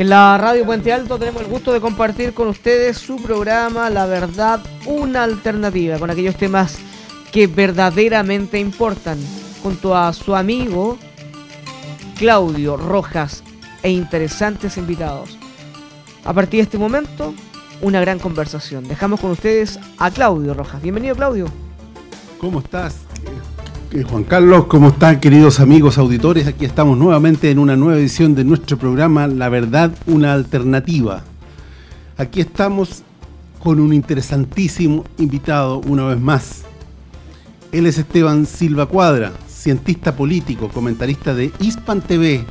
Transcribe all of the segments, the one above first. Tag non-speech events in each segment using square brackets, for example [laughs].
En la radio Puente Alto tenemos el gusto de compartir con ustedes su programa La Verdad, una alternativa, con aquellos temas que verdaderamente importan, junto a su amigo Claudio Rojas e interesantes invitados. A partir de este momento, una gran conversación. Dejamos con ustedes a Claudio Rojas. Bienvenido Claudio. ¿Cómo estás? Juan Carlos, ¿cómo están queridos amigos auditores? Aquí estamos nuevamente en una nueva edición de nuestro programa La Verdad, una alternativa. Aquí estamos con un interesantísimo invitado una vez más. Él es Esteban Silva Cuadra, cientista político, comentarista de Hispan TV,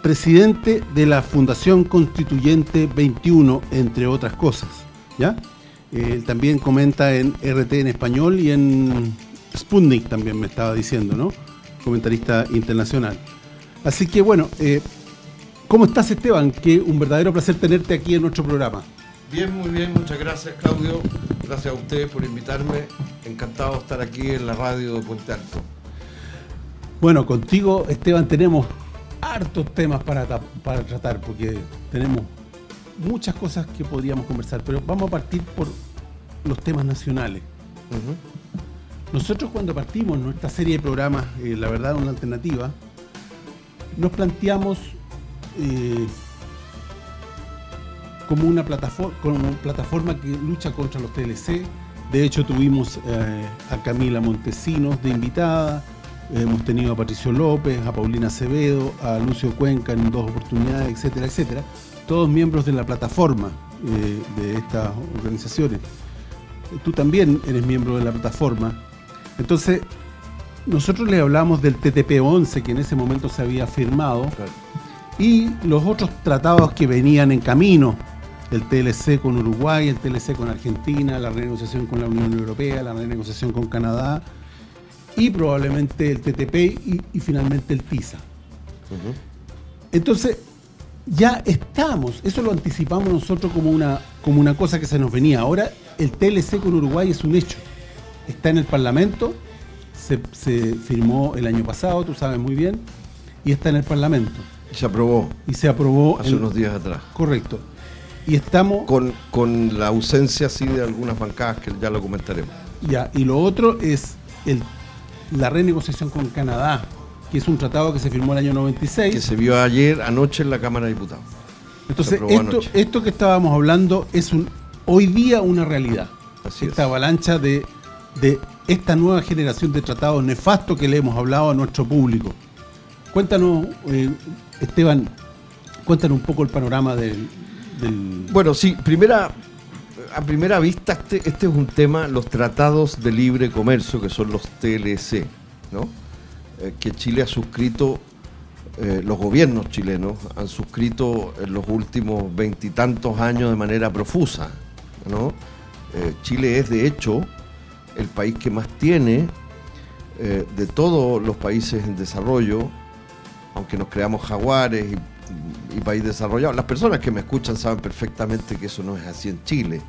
presidente de la Fundación Constituyente 21, entre otras cosas. ¿ya? Él también comenta en RT en español y en Sputnik también me estaba diciendo, ¿no? Comentarista internacional. Así que bueno, eh, ¿cómo estás Esteban? Que un verdadero placer tenerte aquí en nuestro programa. Bien, muy bien, muchas gracias Claudio. Gracias a ustedes por invitarme. Encantado de estar aquí en la radio de Puente Alto. Bueno, contigo Esteban tenemos hartos temas para, para tratar porque tenemos muchas cosas que podríamos conversar, pero vamos a partir por los temas nacionales. Nosotros cuando partimos nuestra serie de programas, eh, La Verdad, una alternativa, nos planteamos eh, como, una plataforma, que lucha contra los TLC. De hecho, tuvimos eh, a Camila Montesinos de invitada, hemos tenido a Patricio López, a Paulina Acevedo, a Lucio Cuenca en dos oportunidades, etcétera, etcétera. Todos miembros de la plataforma de estas organizaciones. Tú también eres miembro de la plataforma entonces, nosotros le hablamos del TTP-11 que en ese momento se había firmado y los otros tratados que venían en camino, el TLC con Uruguay, el TLC con Argentina, la renegociación con la Unión Europea, la renegociación con Canadá y probablemente el TTP y, finalmente el TISA. Entonces, ya estamos, eso lo anticipamos nosotros como una, como una cosa que se nos venía. Ahora el TLC con Uruguay es un hecho está en el Parlamento, se, firmó el año pasado, tú sabes muy bien, y está en el Parlamento. Y se aprobó. Y se aprobó. Hace unos días atrás. Correcto. Y estamos... Con, con la ausencia, sí, de algunas bancadas que ya lo comentaremos. Ya, y lo otro es el, la renegociación con Canadá, que es un tratado que se firmó el año 96. Que se vio ayer, anoche en la Cámara de Diputados. Entonces, esto, esto que estábamos hablando es un hoy día una realidad. Así Esta avalancha de de esta nueva generación de tratados nefastos que le hemos hablado a nuestro público. Cuéntanos, eh, Esteban, cuéntanos un poco el panorama del, Bueno, sí, primera, a primera vista este, este, es un tema, los tratados de libre comercio, que son los TLC, ¿no? Eh, que Chile ha suscrito, eh, los gobiernos chilenos han suscrito en los últimos veintitantos años de manera profusa, ¿no? Chile es, de hecho, el país que más tiene eh, de todos los países en desarrollo, aunque nos creamos jaguares y, país desarrollado. Las personas que me escuchan saben perfectamente que eso no es así en Chile.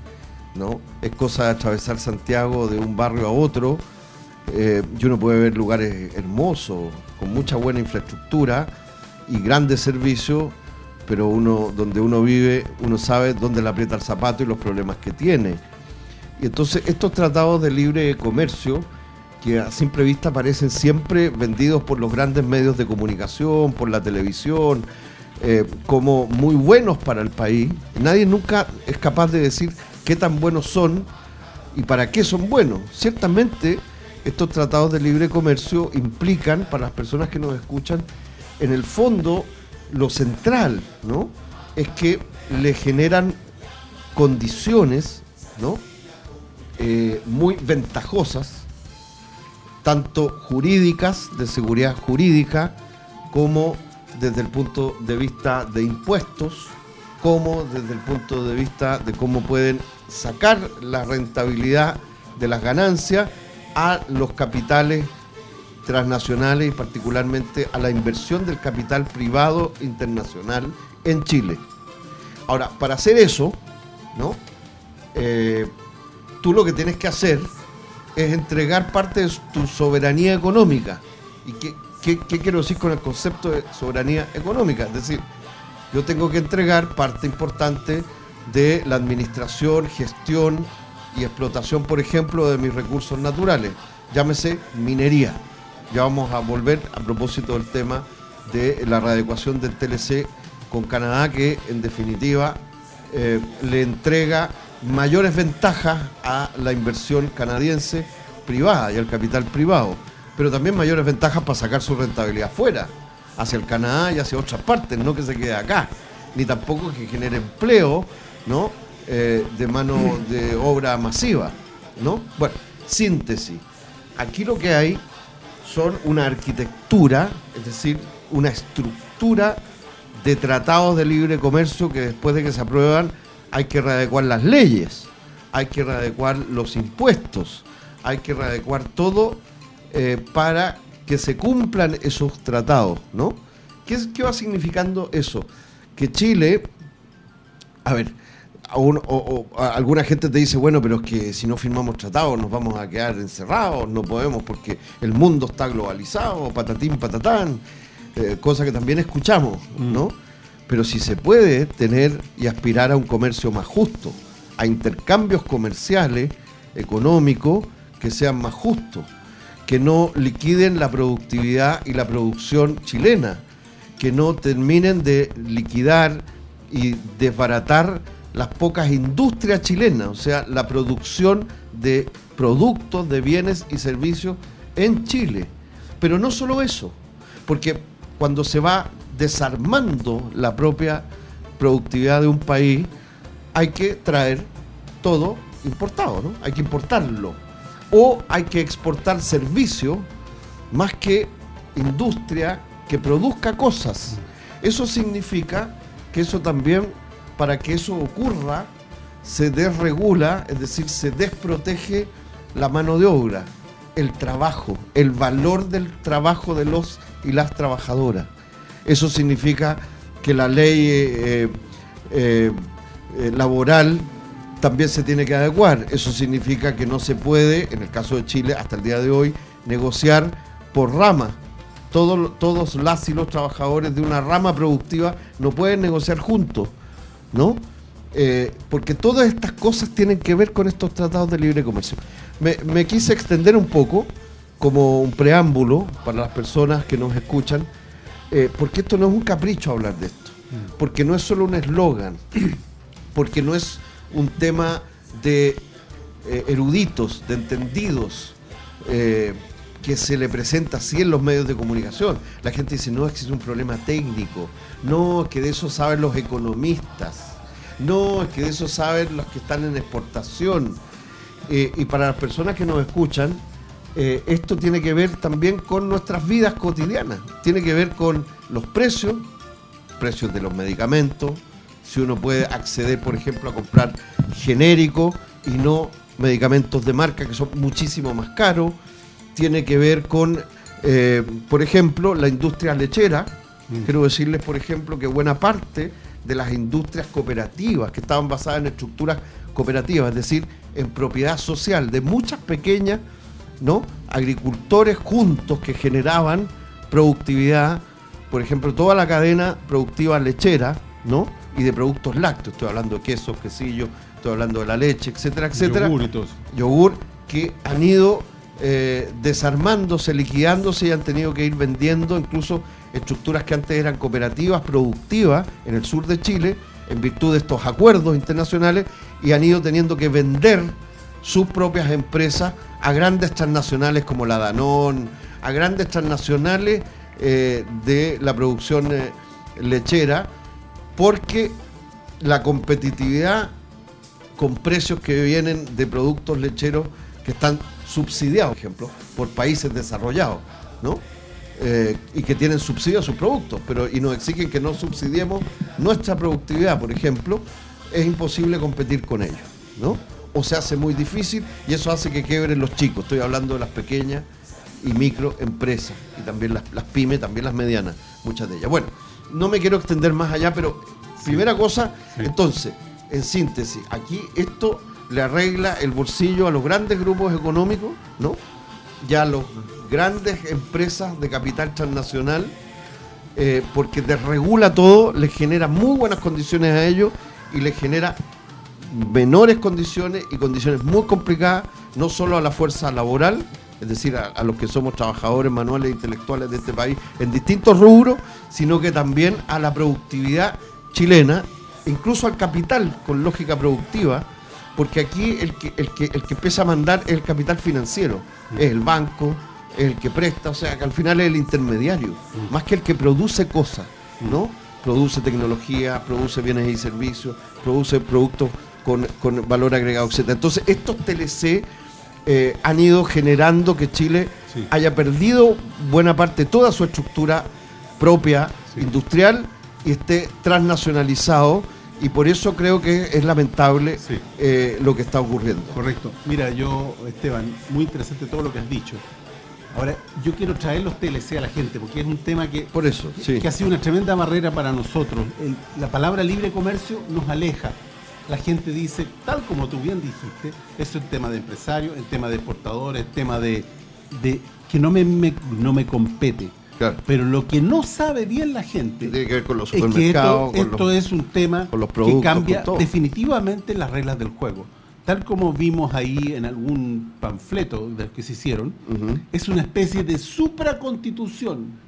¿no? Es cosa de atravesar Santiago de un barrio a otro eh, y uno puede ver lugares hermosos, con mucha buena infraestructura y grandes servicios, pero uno donde uno vive, uno sabe dónde le aprieta el zapato y los problemas que tiene y entonces estos tratados de libre comercio, que a simple vista parecen siempre vendidos por los grandes medios de comunicación, por la televisión, eh, como muy buenos para el país, nadie nunca es capaz de decir qué tan buenos son y para qué son buenos. Ciertamente estos tratados de libre comercio implican, para las personas que nos escuchan, en el fondo lo central, ¿no? Es que le generan condiciones, ¿no? Eh, muy ventajosas, tanto jurídicas, de seguridad jurídica, como desde el punto de vista de impuestos, como desde el punto de vista de cómo pueden sacar la rentabilidad de las ganancias a los capitales transnacionales y particularmente a la inversión del capital privado internacional en Chile. Ahora, para hacer eso, ¿no? Eh, tú lo que tienes que hacer es entregar parte de tu soberanía económica. ¿Y qué, quiero decir con el concepto de soberanía económica? Es decir, yo tengo que entregar parte importante de la administración, gestión y explotación, por ejemplo, de mis recursos naturales. Llámese minería. Ya vamos a volver a propósito del tema de la readecuación del TLC con Canadá, que en definitiva eh, le entrega mayores ventajas a la inversión canadiense privada y al capital privado, pero también mayores ventajas para sacar su rentabilidad fuera, hacia el Canadá y hacia otras partes, no que se quede acá, ni tampoco que genere empleo, ¿no? Eh, de mano de obra masiva, ¿no? Bueno, síntesis. Aquí lo que hay son una arquitectura, es decir, una estructura de tratados de libre comercio que después de que se aprueban hay que readecuar las leyes, hay que readecuar los impuestos, hay que readecuar todo eh, para que se cumplan esos tratados, ¿no? ¿Qué, ¿Qué va significando eso? Que Chile, a ver, o, alguna gente te dice, bueno, pero es que si no firmamos tratados nos vamos a quedar encerrados, no podemos porque el mundo está globalizado, patatín, patatán, eh, cosa que también escuchamos, ¿no? Mm. Pero si se puede tener y aspirar a un comercio más justo, a intercambios comerciales, económicos, que sean más justos, que no liquiden la productividad y la producción chilena, que no terminen de liquidar y desbaratar las pocas industrias chilenas, o sea, la producción de productos, de bienes y servicios en Chile. Pero no solo eso, porque cuando se va desarmando la propia productividad de un país, hay que traer todo importado, ¿no? Hay que importarlo. O hay que exportar servicios más que industria que produzca cosas. Eso significa que eso también para que eso ocurra, se desregula, es decir, se desprotege la mano de obra, el trabajo, el valor del trabajo de los y las trabajadoras. Eso significa que la ley eh, eh, eh, laboral también se tiene que adecuar. Eso significa que no se puede, en el caso de Chile, hasta el día de hoy, negociar por rama. Todos, todos las y los trabajadores de una rama productiva no pueden negociar juntos ¿no? Porque todas estas cosas tienen que ver con estos tratados de libre comercio. Me, quise extender un poco como un preámbulo para las personas que nos escuchan, eh, porque esto no es un capricho hablar de esto, porque no es solo un eslogan, [clears throat] porque no es un tema de eh, eruditos, de entendidos, que se le presenta así en los medios de comunicación. La gente dice, no, es un problema técnico, no, es que de eso saben los economistas, no, es que de eso saben los que están en exportación. Eh, y para las personas que nos escuchan, eh, esto tiene que ver también con nuestras vidas cotidianas, tiene que ver con los precios, precios de los medicamentos, si uno puede acceder, por ejemplo, a comprar genéricos y no medicamentos de marca que son muchísimo más caros, tiene que ver con, eh, por ejemplo, la industria lechera. Mm. Quiero decirles, por ejemplo, que buena parte de las industrias cooperativas que estaban basadas en estructuras cooperativas, es decir, en propiedad social de muchas pequeñas ¿no? agricultores juntos que generaban productividad, por ejemplo, toda la cadena productiva lechera, ¿no? Y de productos lácteos, estoy hablando de quesos, quesillos, estoy hablando de la leche, etcétera, etcétera. Yogur y todo. Yogur que han ido eh, desarmándose, liquidándose y han tenido que ir vendiendo incluso estructuras que antes eran cooperativas, productivas en el sur de Chile, en virtud de estos acuerdos internacionales, y han ido teniendo que vender sus propias empresas a grandes transnacionales como la Danón, a grandes transnacionales eh, de la producción eh, lechera, porque la competitividad con precios que vienen de productos lecheros que están subsidiados, por ejemplo, por países desarrollados, ¿no? Eh, y que tienen subsidio a sus productos, pero y nos exigen que no subsidiemos nuestra productividad, por ejemplo, es imposible competir con ellos, ¿no? O se hace muy difícil y eso hace que quebren los chicos. Estoy hablando de las pequeñas y microempresas y también las, pymes, también las medianas, muchas de ellas. Bueno, no me quiero extender más allá, pero primera cosa, entonces, en síntesis, aquí esto le arregla el bolsillo a los grandes grupos económicos, ¿no? Ya los grandes empresas de capital transnacional eh, porque desregula todo, les genera muy buenas condiciones a ellos y les genera menores condiciones y condiciones muy complicadas, no solo a la fuerza laboral, es decir, a, los que somos trabajadores manuales e intelectuales de este país en distintos rubros, sino que también a la productividad chilena, incluso al capital con lógica productiva, porque aquí el que, el que, el que empieza a mandar es el capital financiero, es el banco, es el que presta, o sea, que al final es el intermediario, más que el que produce cosas, ¿no? Produce tecnología, produce bienes y servicios, produce productos con, valor agregado, etc. Entonces, estos TLC eh, han ido generando que Chile haya perdido buena parte, toda su estructura propia, industrial, y esté transnacionalizado y por eso creo que es lamentable eh, lo que está ocurriendo. Correcto. Mira, yo, Esteban, muy interesante todo lo que has dicho. Ahora, yo quiero traer los TLC a la gente, porque es un tema que, por eso, que ha sido una tremenda barrera para nosotros. la palabra libre comercio nos aleja. La gente dice, tal como tú bien dijiste, eso es tema de empresarios, el tema de exportadores, el tema de, de que no me, no me compete. Pero lo que no sabe bien la gente tiene que ver con los supermercados. Es que esto, es un tema que cambia definitivamente las reglas del juego. Tal como vimos ahí en algún panfleto del que se hicieron, es una especie de supraconstitución.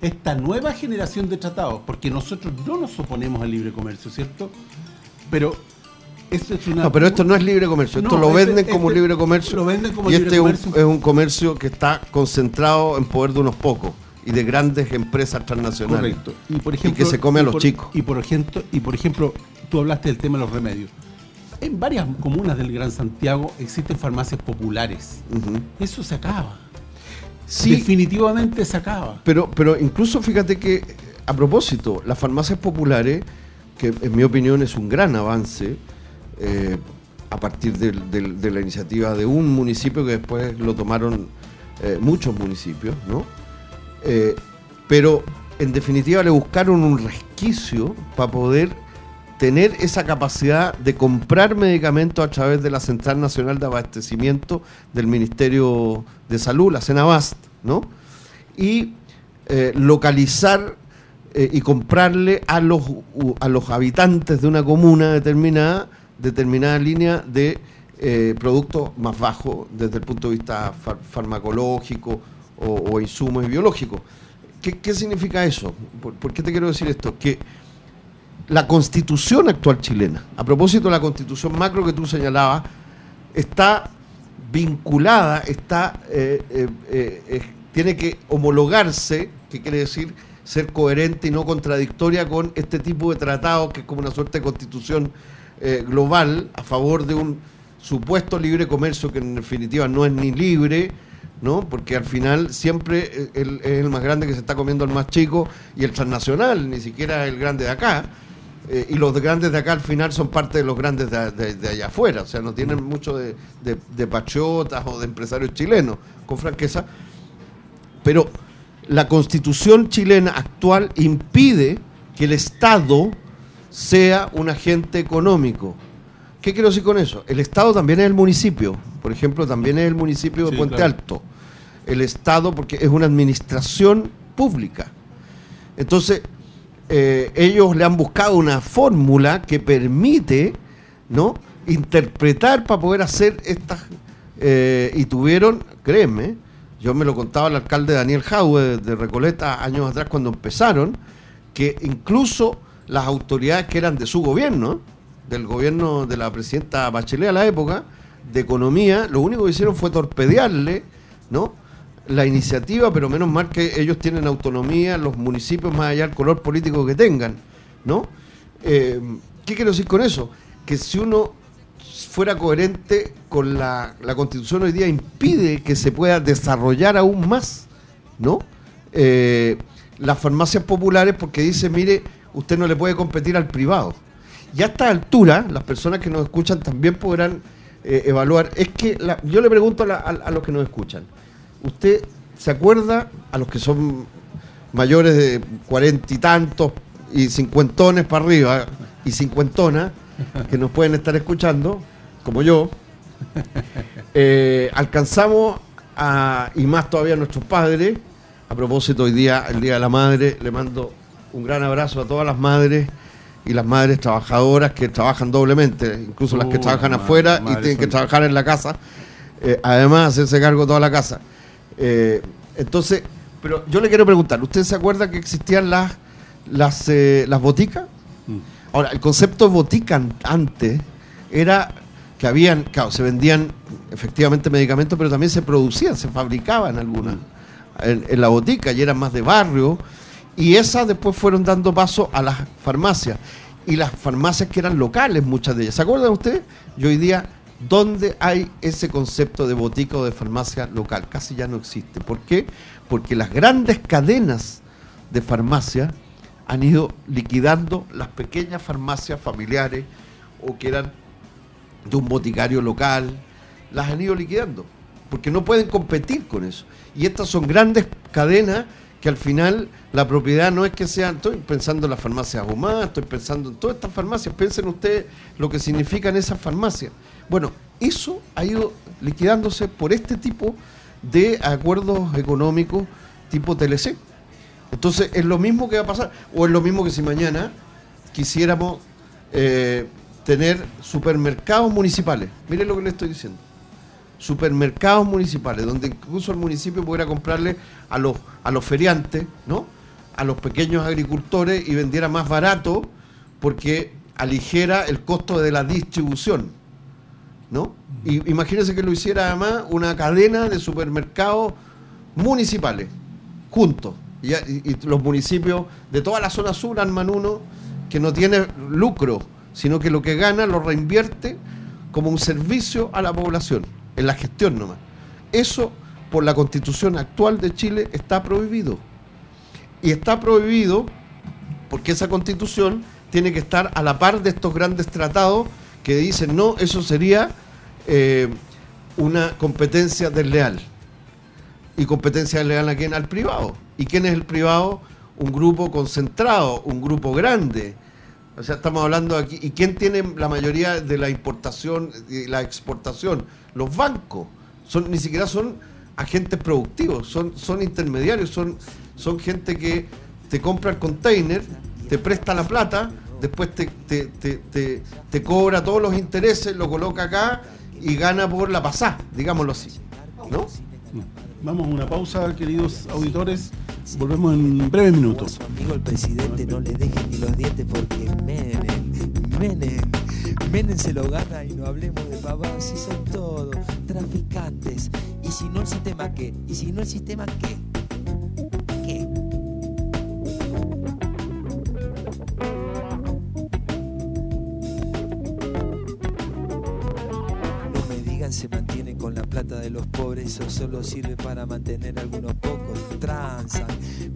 Esta nueva generación de tratados, porque nosotros no nos oponemos al libre comercio, ¿cierto? Pero esto es una... No, pero esto no es libre comercio, esto lo este- venden como este libre comercio. Lo venden como y este es un comercio que está concentrado en poder de unos pocos y de grandes empresas transnacionales. Correcto. Y, por ejemplo, que se come a los chicos. Y por, ejemplo, y por ejemplo, tú hablaste del tema de los remedios. En varias comunas del Gran Santiago existen farmacias populares. Eso se acaba. Sí, Definitivamente se acaba. Pero, pero incluso fíjate que, a propósito, las farmacias populares, que en mi opinión es un gran avance, eh, a partir de la iniciativa de un municipio que después lo tomaron eh, muchos municipios, ¿no? Eh, pero en definitiva le buscaron un resquicio para poder tener esa capacidad de comprar medicamentos a través de la Central Nacional de Abastecimiento del Ministerio de Salud, la CENABAST, ¿no? Y localizar eh, y comprarle a los, a los habitantes de una comuna determinada, determinada línea de productos más bajos desde el punto de vista farmacológico o, insumos biológicos. ¿Qué, ¿Qué, significa eso? ¿Por, qué te quiero decir esto? Que la constitución actual chilena, a propósito de la constitución macro que tú señalabas, está vinculada, está, eh, eh, eh, tiene que homologarse, que quiere decir ser coherente y no contradictoria con este tipo de tratados, que es como una suerte de constitución global a favor de un supuesto libre comercio que en definitiva no es ni libre, ¿no? Porque al final siempre es el más grande que se está comiendo el más chico y el transnacional, ni siquiera el grande de acá. Eh, y los grandes de acá al final son parte de los grandes de, allá afuera, o sea, no tienen mucho de, de, pachotas o de empresarios chilenos, con franqueza. Pero la constitución chilena actual impide que el Estado sea un agente económico. ¿Qué quiero decir con eso? El Estado también es el municipio, por ejemplo, también es el municipio de Puente Alto. El Estado, porque es una administración pública. Entonces, eh, ellos le han buscado una fórmula que permite, ¿no? Interpretar para poder hacer estas. Eh, y tuvieron, créeme, yo me lo contaba el alcalde Daniel Jaue de Recoleta años atrás cuando empezaron, que incluso las autoridades que eran de su gobierno, del gobierno de la presidenta Bachelet a la época, de economía, lo único que hicieron fue torpedearle, ¿no? la iniciativa, pero menos mal que ellos tienen autonomía, los municipios, más allá del color político que tengan, ¿no? Eh, ¿Qué quiero decir con eso? Que si uno fuera coherente con la, la constitución hoy día impide que se pueda desarrollar aún más, ¿no? Eh, las farmacias populares porque dice, mire, usted no le puede competir al privado. Y a esta altura, las personas que nos escuchan también podrán eh, evaluar. Es que yo le pregunto a, los que nos escucan, ¿usted se acuerda, a los que son mayores de cuarenta y tantos y cincuentones para arriba y cincuentonas, que nos pueden estar escuchando, como yo, [laughs] eh, alcanzamos a, y más todavía nuestros padres, A propósito, hoy día, el Día de la Madre, le mando un gran abrazo a todas las madres y las madres trabajadoras que trabajan doblemente, incluso las que trabajan madre, afuera y tienen que trabajar en la casa. Eh, además, hacerse cargo de toda la casa. Eh, entonces, pero yo le quiero preguntar, ¿usted se acuerda que existían las, las, eh, las boticas? Mm. Ahora, el concepto de botica an- antes era que habían, claro, se vendían efectivamente medicamentos, pero también se producían, se fabricaban algunas en, la botica y eran más de barrio. Y esas después fueron dando paso a las farmacias. Y las farmacias que eran locales, muchas de ellas. ¿Se acuerdan ustedes? Y hoy día, ¿dónde hay ese concepto de botica o de farmacia local? Casi ya no existe. ¿Por qué? Porque las grandes cadenas de farmacia han ido liquidando las pequeñas farmacias familiares o que eran de un boticario local, las han ido liquidando, porque no pueden competir con eso. Y estas son grandes cadenas que al final la propiedad no es que sean, estoy pensando en las farmacias Ahumada, estoy pensando en todas estas farmacias, piensen ustedes lo que significan esas farmacias. Bueno, eso ha ido liquidándose por este tipo de acuerdos económicos tipo TLC. Entonces, es lo mismo que va a pasar, o es lo mismo que si mañana quisiéramos eh, tener supermercados municipales. Miren lo que le estoy diciendo. Supermercados municipales, donde incluso el municipio pudiera comprarle a los, a los feriantes, ¿no? A los pequeños agricultores y vendiera más barato porque aligera el costo de la distribución, ¿no? Y imagínense que lo hiciera además una cadena de supermercados municipales, juntos. Y, y- los municipios de toda la zona sur arman uno que no tiene lucro, sino que lo que gana lo reinvierte como un servicio a la población, en la gestión nomás. Eso, por la constitución actual de Chile, está prohibido. Y está prohibido porque esa constitución tiene que estar a la par de estos grandes tratados que dicen, no, eso sería eh, una competencia desleal. ¿Y competencia desleal a quién? Al privado. ¿Y quién es el privado? Un grupo concentrado, un grupo grande. O sea, estamos hablando aquí. ¿Y quién tiene la mayoría de la importación y la exportación? Los bancos. Son, ni siquiera son agentes productivos, son, son intermediarios, son, son gente que te compra el container, te presta la plata, después te, te, te, te- cobra todos los intereses, lo coloca acá y gana por la pasada, digámoslo así. ¿No? Vamos a una pausa, queridos auditores. Volvemos en breves minutos. su amigo el presidente no le dejen ni los dientes porque Menem, Menem, Menem se lo gana y no hablemos de pavadas si son todos traficantes. Y si no el sistema qué, y si no el sistema qué, qué. No me digan se mantienen con la plata de los pobres, eso solo sirve para mantener algunos pocos. Transan, venden, y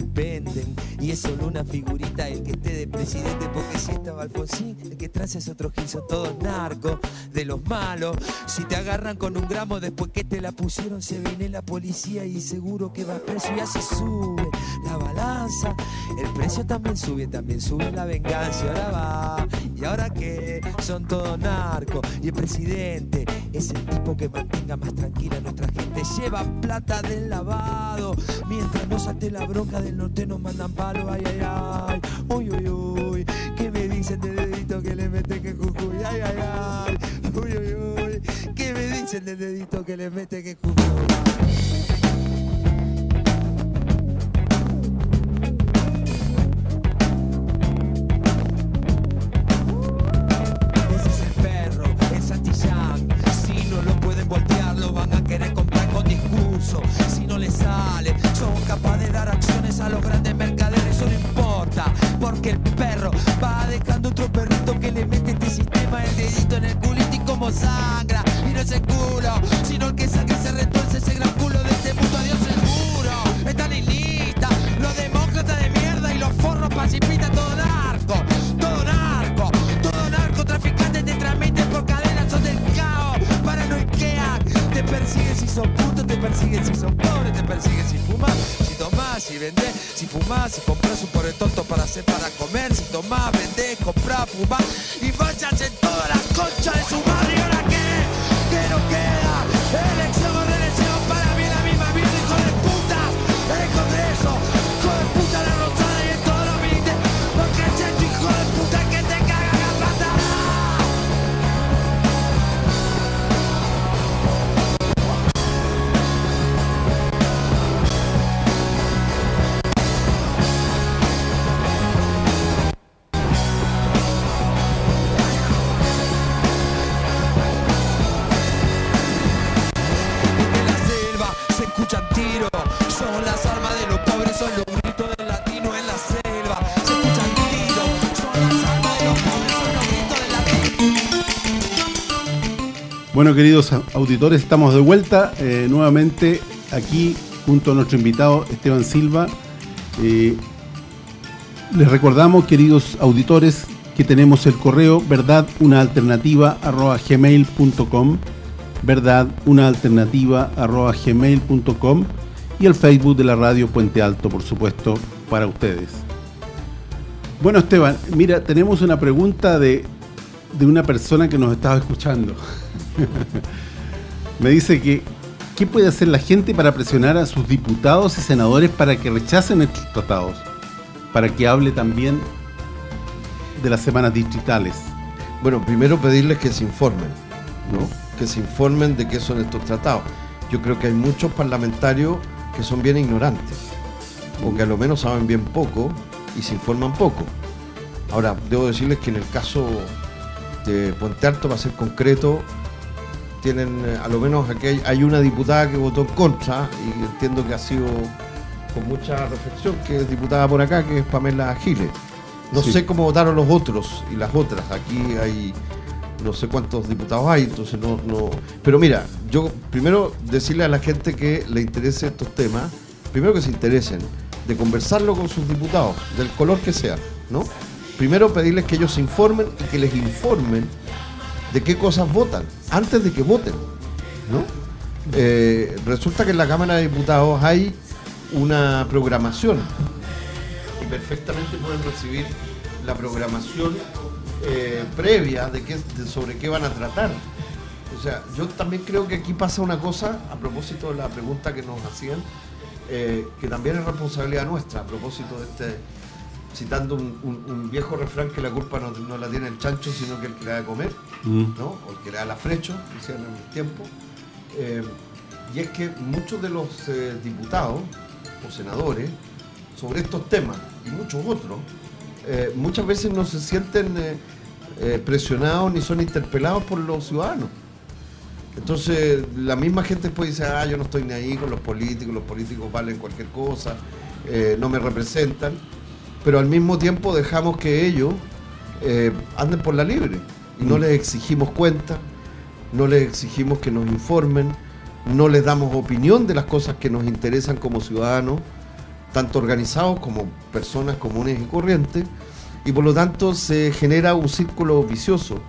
es solo una figurita el que esté de presidente, porque si estaba Alfonsín, el que transa es otro gil, son todos narcos, de los malos. Si te agarran con un gramo después que te la pusieron, se viene la policía y seguro que va preso y así sube la balanza. El precio también sube, también sube la venganza, ahora va. ¿Y ahora qué? Son todos narcos. Y el presidente es el tipo que mantenga más tranquila a nuestra gente. Lleva plata del lavado. Mientras no salte la bronca del norte nos mandan palo. Ay, ay, ay. Uy, uy, uy. ¿Qué me dicen del dedito que le mete que Jujuy? Ay, ay, ay. Uy, uy, uy. ¿Qué me dicen del dedito que le mete que Jujuy? Ese es el perro, el Santillán. Si no lo pueden voltear, lo van a querer comprar con discurso. Si no les sale, son capaces de dar acciones a los grandes mercaderes. Porque el perro Của! Queridos auditores, estamos de vuelta eh, nuevamente aquí junto a nuestro invitado Esteban Silva. Eh, les recordamos, queridos auditores, que tenemos el correo verdad una y el Facebook de la radio Puente Alto, por supuesto, para ustedes. Bueno, Esteban, mira, tenemos una pregunta de, de una persona que nos estaba escuchando. [laughs] Me dice que, ¿qué puede hacer la gente para presionar a sus diputados y senadores para que rechacen estos tratados? Para que hable también de las semanas digitales. Bueno, primero pedirles que se informen, ¿no? Que se informen de qué son estos tratados. Yo creo que hay muchos parlamentarios que son bien ignorantes, o que a lo menos saben bien poco y se informan poco. Ahora, debo decirles que en el caso de Puente Alto, para ser concreto, tienen, eh, a lo menos aquí hay, una diputada que votó en contra y entiendo que ha sido con mucha reflexión, que es diputada por acá, que es Pamela Giles. No sé cómo votaron los otros y las otras. Aquí hay no sé cuántos diputados hay, entonces no, no. Pero mira, yo primero decirle a la gente que le interese estos temas, primero que se interesen, de conversarlo con sus diputados, del color que sea, ¿no? Primero pedirles que ellos se informen y que les informen de qué cosas votan, antes de que voten. ¿no? Eh, resulta que en la Cámara de Diputados hay una programación y perfectamente pueden recibir la programación eh, previa de, qué, sobre qué van a tratar. O sea, yo también creo que aquí pasa una cosa, a propósito de la pregunta que nos hacían, eh, que también es responsabilidad nuestra, a propósito de este citando un, viejo refrán que la culpa no, la tiene el chancho, sino que el que le da de comer, mm. ¿no? o el que le da la frecho, decían en el tiempo. Eh, y es que muchos de los eh, diputados o senadores sobre estos temas y muchos otros, eh, muchas veces no se sienten presionados ni son interpelados por los ciudadanos. Entonces, la misma gente después dice, ah, yo no estoy ni ahí con los políticos, los políticos valen cualquier cosa, no me representan pero al mismo tiempo dejamos que ellos eh, anden por la libre y no mm. les exigimos cuenta, no les exigimos que nos informen, no les damos opinión de las cosas que nos interesan como ciudadanos, tanto organizados como personas comunes y corrientes, y por lo tanto se genera un círculo vicioso,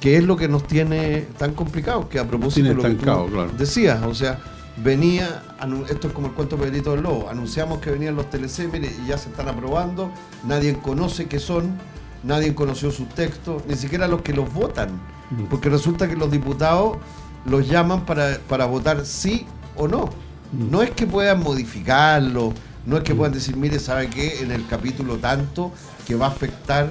que es lo que nos tiene tan complicados, que a propósito de lo que tú decías, o sea, venía, esto es como el cuento Pedrito del Lobo, anunciamos que venían los TLC, mire, y ya se están aprobando, nadie conoce qué son, nadie conoció sus textos, ni siquiera los que los votan, mm. porque resulta que los diputados los llaman para, para votar sí o no. Mm. No es que puedan modificarlo, no es que mm. puedan decir, mire, ¿sabe qué? En el capítulo tanto que va a afectar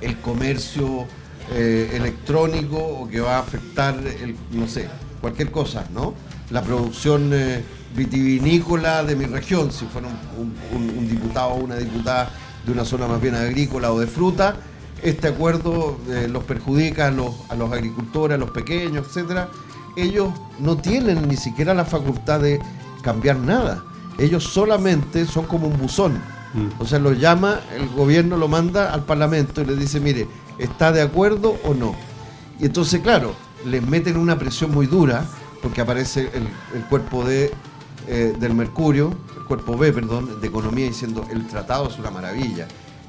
el comercio eh, electrónico o que va a afectar el, no sé, cualquier cosa, ¿no? La producción eh, vitivinícola de mi región, si fuera un, diputado o una diputada de una zona más bien agrícola o de fruta, este acuerdo eh, los perjudica a los, a los agricultores, a los pequeños, etcétera. Ellos no tienen ni siquiera la facultad de cambiar nada. Ellos solamente son como un buzón. Mm. O sea, lo llama, el gobierno lo manda al Parlamento y le dice, mire, ¿está de acuerdo o no? Y entonces, claro, les meten una presión muy dura porque aparece el, cuerpo de, eh, del Mercurio, el cuerpo B, perdón, de Economía diciendo el tratado es una maravilla.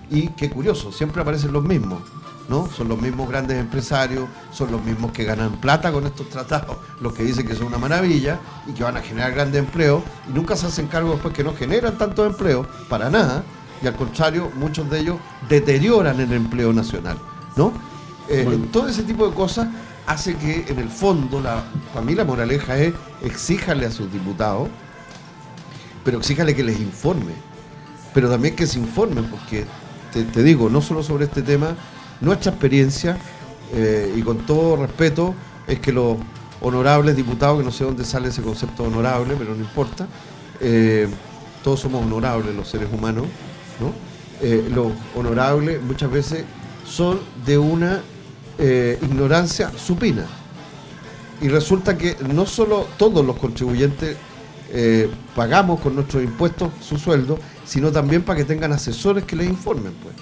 Y qué curioso, siempre aparecen los mismos, ¿no? Son los mismos grandes empresarios, son los mismos que ganan plata con estos tratados, los que dicen que son una maravilla y que van a generar grandes empleos y nunca se hacen cargo después que no generan tantos empleos, para nada, y al contrario, muchos de ellos deterioran el empleo nacional, ¿no? Eh, todo ese tipo de cosas hace que en el fondo la familia moraleja es exíjale a sus diputados, pero exíjale que les informe, pero también que se informen, porque te, digo, no solo sobre este tema, nuestra experiencia, eh, y con todo respeto, es que los honorables diputados, que no sé dónde sale ese concepto honorable, pero no importa, eh, todos somos honorables los seres humanos, ¿no? Eh, los honorables muchas veces son de una eh, ignorancia supina. Y resulta que no solo todos los contribuyentes eh, pagamos con nuestros impuestos su sueldo, sino también para que tengan asesores que les informen, pues.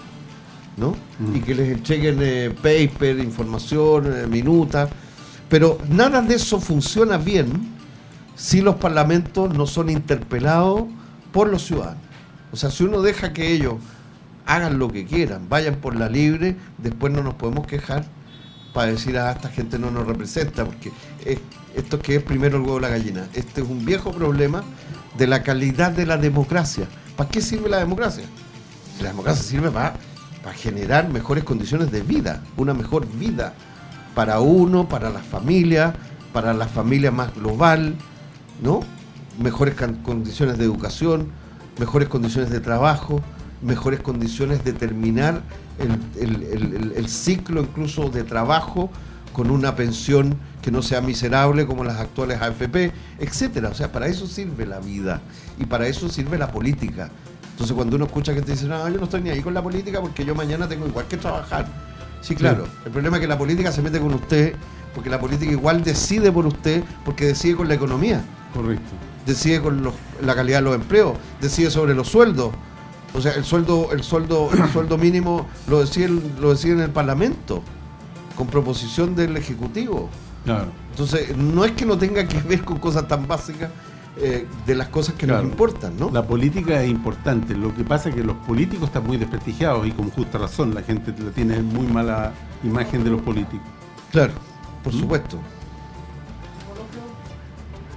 ¿no? Mm. Y que les entreguen eh, paper, información, minutas. Pero nada de eso funciona bien si los parlamentos no son interpelados por los ciudadanos. O sea, si uno deja que ellos hagan lo que quieran, vayan por la libre, después no nos podemos quejar para decir, a esta gente no nos representa, porque esto que es primero el huevo la gallina. Este es un viejo problema de la calidad de la democracia. ¿Para qué sirve la democracia? La democracia sirve para, para generar mejores condiciones de vida, una mejor vida para uno, para la familia, para la familia más global, ¿no? Mejores condiciones de educación, mejores condiciones de trabajo, mejores condiciones de terminar el, ciclo incluso de trabajo con una pensión que no sea miserable como las actuales AFP, etcétera. O sea, para eso sirve la vida y para eso sirve la política. Entonces, cuando uno escucha que te dice, no, yo no estoy ni ahí con la política porque yo mañana tengo igual que trabajar. Sí, claro. El problema es que la política se mete con usted porque la política igual decide por usted porque decide con la economía. Correcto. Decide con la calidad de los empleos, decide sobre los sueldos. O sea, el sueldo, el sueldo, el sueldo mínimo lo decide, lo decide en el Parlamento, con proposición del Ejecutivo. Claro. Entonces, no es que no tenga que ver con cosas tan básicas eh, de las cosas que nos importan, ¿no? La política es importante. Lo que pasa es que los políticos están muy desprestigiados y con justa razón la gente tiene muy mala imagen de los políticos. Claro, por ¿Mm? supuesto.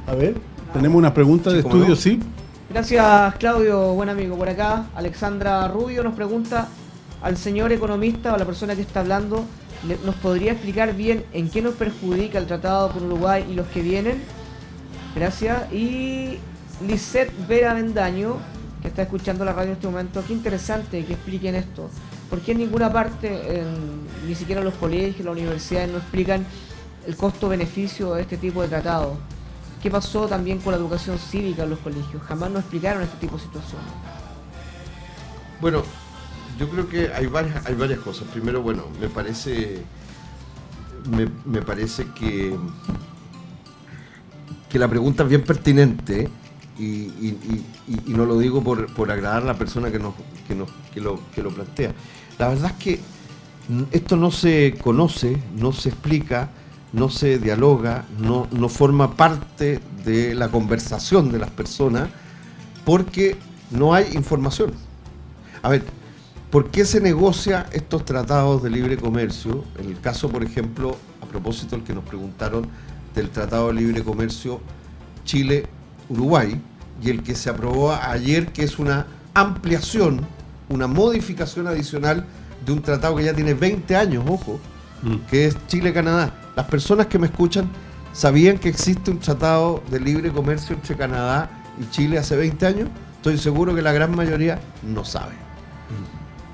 A ver, tenemos una pregunta de estudio, sí. Gracias, Claudio, buen amigo. Por acá, Alexandra Rubio nos pregunta al señor economista o a la persona que está hablando, ¿nos podría explicar bien en qué nos perjudica el tratado con Uruguay y los que vienen? Gracias. Y Lisette Vera Mendaño, que está escuchando la radio en este momento, qué interesante que expliquen esto. ¿Por qué en ninguna parte, ni siquiera los colegios, las universidades, no explican el costo-beneficio de este tipo de tratados? ¿Qué pasó también con la educación cívica en los colegios? Jamás nos explicaron este tipo de situaciones. Bueno, yo creo que hay varias, hay varias cosas. Primero, bueno, me parece, me, parece que, que la pregunta es bien pertinente y, no lo digo por, agradar a la persona que, nos, que, lo, que lo plantea. La verdad es que esto no se conoce, no se explica no se dialoga, no, no forma parte de la conversación de las personas porque no hay información. A ver, ¿por qué se negocia estos tratados de libre comercio? En el caso, por ejemplo, a propósito del que nos preguntaron del Tratado de Libre Comercio Chile-Uruguay y el que se aprobó ayer, que es una ampliación, una modificación adicional de un tratado que ya tiene 20 años, ojo, mm. que es Chile-Canadá las personas que me escuchan sabían que existe un tratado de libre comercio entre Canadá y Chile hace 20 años. Estoy seguro que la gran mayoría no sabe.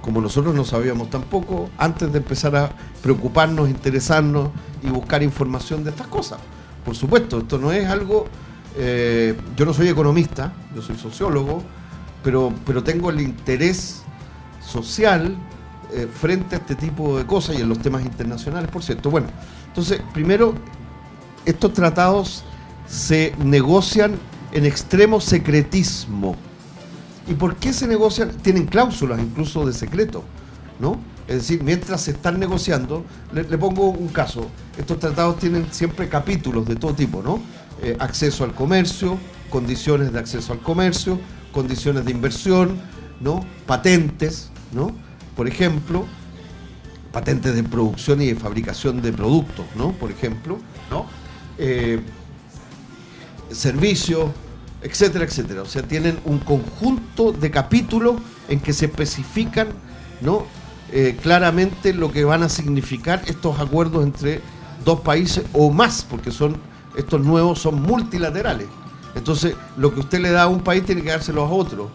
Como nosotros no sabíamos tampoco antes de empezar a preocuparnos, interesarnos y buscar información de estas cosas. Por supuesto, esto no es algo... Eh, yo no soy economista, yo soy sociólogo, pero, pero tengo el interés social eh, frente a este tipo de cosas y en los temas internacionales, por cierto. Bueno, entonces, primero, estos tratados se negocian en extremo secretismo. ¿Y por qué se negocian? Tienen cláusulas incluso de secreto, ¿no? Es decir, mientras se están negociando, le, pongo un caso, estos tratados tienen siempre capítulos de todo tipo, ¿no? Eh, acceso al comercio, condiciones de acceso al comercio, condiciones de inversión, ¿no? Patentes, ¿no? Por ejemplo, patentes de producción y de fabricación de productos, ¿no? Por ejemplo, ¿no? Eh, servicios, etcétera, etcétera. O sea, tienen un conjunto de capítulos en que se especifican, ¿no? Eh, claramente lo que van a significar estos acuerdos entre dos países o más, porque son estos nuevos son multilaterales. Entonces, lo que usted le da a un país tiene que dárselo a otro,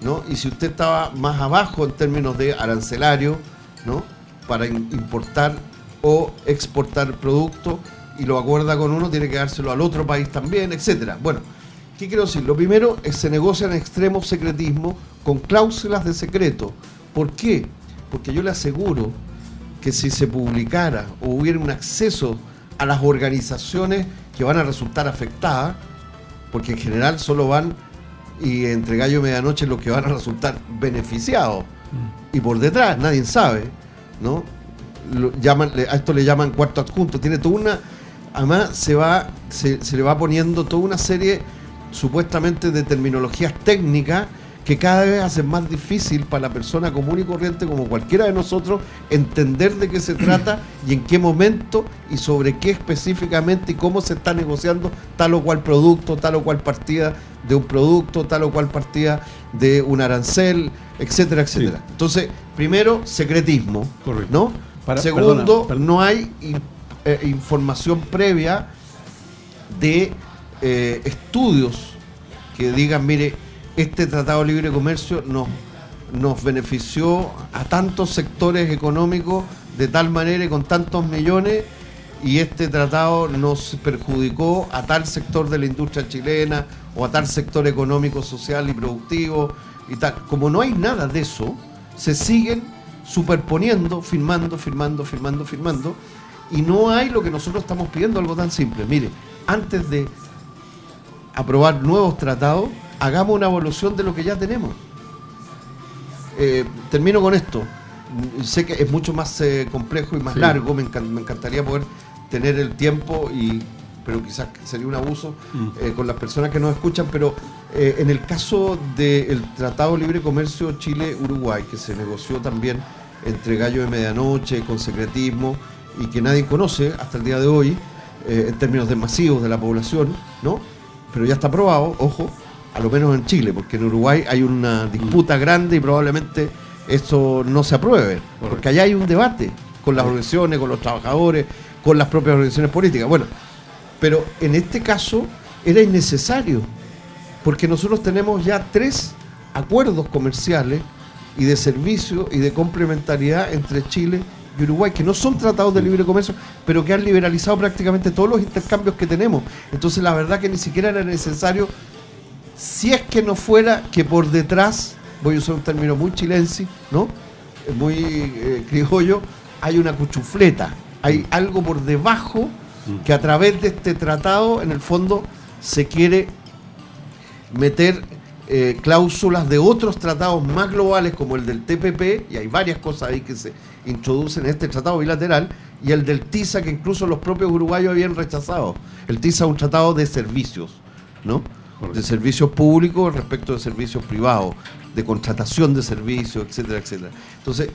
¿no? Y si usted estaba más abajo en términos de arancelario, ¿no? para importar o exportar producto y lo acuerda con uno, tiene que dárselo al otro país también, etcétera. Bueno, ¿qué quiero decir? Lo primero es se negocia en extremo secretismo con cláusulas de secreto. ¿Por qué? Porque yo le aseguro que si se publicara o hubiera un acceso a las organizaciones que van a resultar afectadas, porque en general solo van y entre gallo y medianoche los que van a resultar beneficiados. Y por detrás nadie sabe ¿no? llaman, a esto le llaman cuarto adjunto, tiene toda una además se va, se, se le va poniendo toda una serie supuestamente de terminologías técnicas que cada vez hacen más difícil para la persona común y corriente como cualquiera de nosotros entender de qué se [clears throat] trata y en qué momento y sobre qué específicamente y cómo se está negociando tal o cual producto, tal o cual partida de un producto, tal o cual partida de un arancel, etcétera, etcétera. Entonces, primero, secretismo, Correcto. ¿no? Para- Segundo, perdona, no hay eh, información previa de eh, estudios que digan, mire, este Tratado de Libre Comercio nos, nos benefició a tantos sectores económicos de tal manera y con tantos millones, y este tratado nos perjudicó a tal sector de la industria chilena o a tal sector económico, social y productivo y tal. Como no hay nada de eso, se siguen superponiendo, firmando, firmando, firmando, firmando, y no hay lo que nosotros estamos pidiendo, algo tan simple. Mire, antes de aprobar nuevos tratados, hagamos una evolución de lo que ya tenemos. Eh, termino con esto. Sé que es mucho más eh, complejo y más Sí. largo. Me, encan- me encantaría poder tener el tiempo, y, pero quizás sería un abuso Mm. eh, con las personas que nos escuchan. Pero eh, en el caso del Tratado de Libre Comercio Chile-Uruguay, que se negoció también entre Gallo de Medianoche, con secretismo, y que nadie conoce hasta el día de hoy, en términos de masivos de la población, ¿no? Pero ya está aprobado, ojo, a lo menos en Chile, porque en Uruguay hay una disputa grande y probablemente esto no se apruebe, porque allá hay un debate con las organizaciones, con los trabajadores, con las propias organizaciones políticas. Bueno, pero en este caso era innecesario, porque nosotros tenemos ya tres acuerdos comerciales y de servicio y de complementariedad entre Chile y Uruguay, que no son tratados de libre comercio, pero que han liberalizado prácticamente todos los intercambios que tenemos. Entonces la verdad que ni siquiera era necesario, si es que no fuera que por detrás, voy a usar un término muy chilense, ¿no? Eh, Muy eh, criollo, hay una cuchufleta, hay algo por debajo que a través de este tratado, en el fondo, se quiere meter eh, cláusulas de otros tratados más globales como el del TPP, y hay varias cosas ahí que se introducen en este tratado bilateral, y el del TISA que incluso los propios uruguayos habían rechazado. El TISA es un tratado de servicios, ¿no? De servicios públicos respecto de servicios privados, de contratación de servicios, etcétera, etcétera. Entonces,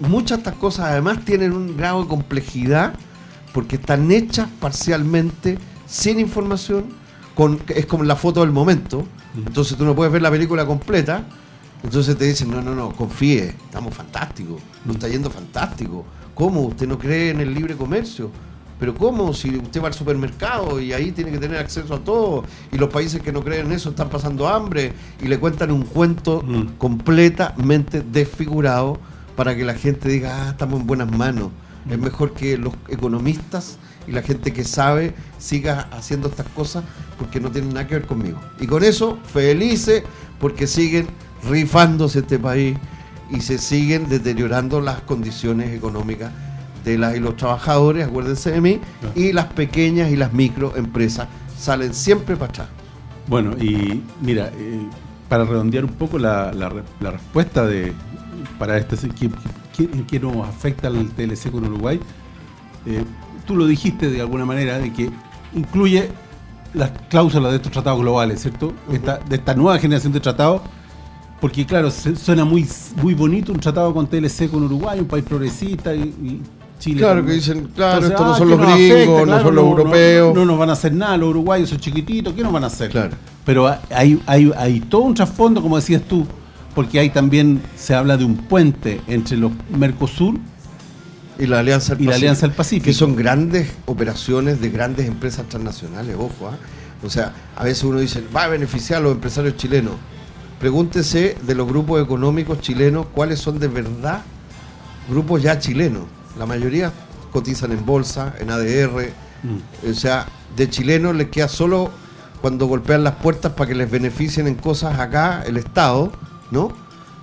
muchas de estas cosas además tienen un grado de complejidad porque están hechas parcialmente, sin información, con, es como la foto del momento. Entonces tú no puedes ver la película completa. Entonces te dicen, no, no, no, confíe, estamos fantásticos, nos está yendo fantástico. ¿Cómo? ¿Usted no cree en el libre comercio? Pero ¿cómo? Si usted va al supermercado y ahí tiene que tener acceso a todo, y los países que no creen en eso están pasando hambre, y le cuentan un cuento Mm. completamente desfigurado para que la gente diga, ah, estamos en buenas manos. Es mejor que los economistas y la gente que sabe siga haciendo estas cosas porque no tienen nada que ver conmigo. Y con eso, felices porque siguen rifándose este país y se siguen deteriorando las condiciones económicas de las y los trabajadores, acuérdense de mí, y las pequeñas y las microempresas salen siempre para atrás. Bueno, y mira, eh, para redondear un poco la, la re- la respuesta de para este ¿qué, qué- en qué nos afecta el TLC con Uruguay, eh, tú lo dijiste de alguna manera, de que incluye las cláusulas de estos tratados globales, ¿cierto? Esta- de esta nueva generación de tratados, porque claro, suena muy, muy bonito un tratado con TLC con Uruguay, un país progresista y, y Chile. Claro, también. que dicen, claro, estos no ah, son ¿qué los gringos, no son los europeos. No, nos van a hacer nada, los uruguayos son chiquititos, ¿qué nos van a hacer? Claro. Pero hay, hay, hay todo un trasfondo, como decías tú, porque hay también, se habla de un puente entre los Mercosur Y la Alianza del Y la Pacífico, Alianza del Pacífico. Que son grandes operaciones de grandes empresas transnacionales, ojo. ¿ah? O sea, a veces uno dice, va a beneficiar a los empresarios chilenos. Pregúntese de los grupos económicos chilenos cuáles son de verdad grupos ya chilenos. La mayoría cotizan en bolsa, en ADR. O sea, de chilenos les queda solo cuando golpean las puertas para que les beneficien en cosas acá el Estado, ¿no?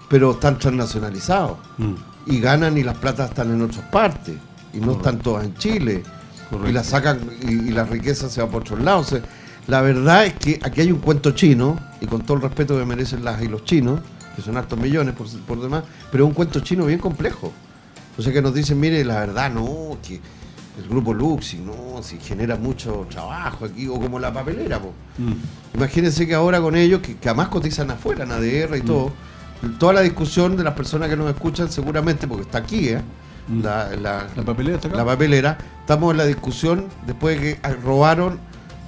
Pero están transnacionalizados Mm. y ganan y las platas están en otras partes y no están todas en Chile Correcto. y las sacan y, y la riqueza se va por otros lados. O sea, la verdad es que aquí hay un cuento chino y con todo el respeto que merecen las y los chinos, que son hartos millones por, por demás, pero es un cuento chino bien complejo. O sea que nos dicen, mire, la verdad no, que el grupo Luxi, ¿no? Si genera mucho trabajo aquí, o como la papelera, po. Mm. Imagínense que ahora con ellos, que, que además cotizan afuera, en ADR y Mm. todo, toda la discusión de las personas que nos escuchan seguramente, porque está aquí, ¿eh? Mm. La, la- La papelera está acá. la papelera, estamos en la discusión después de que robaron,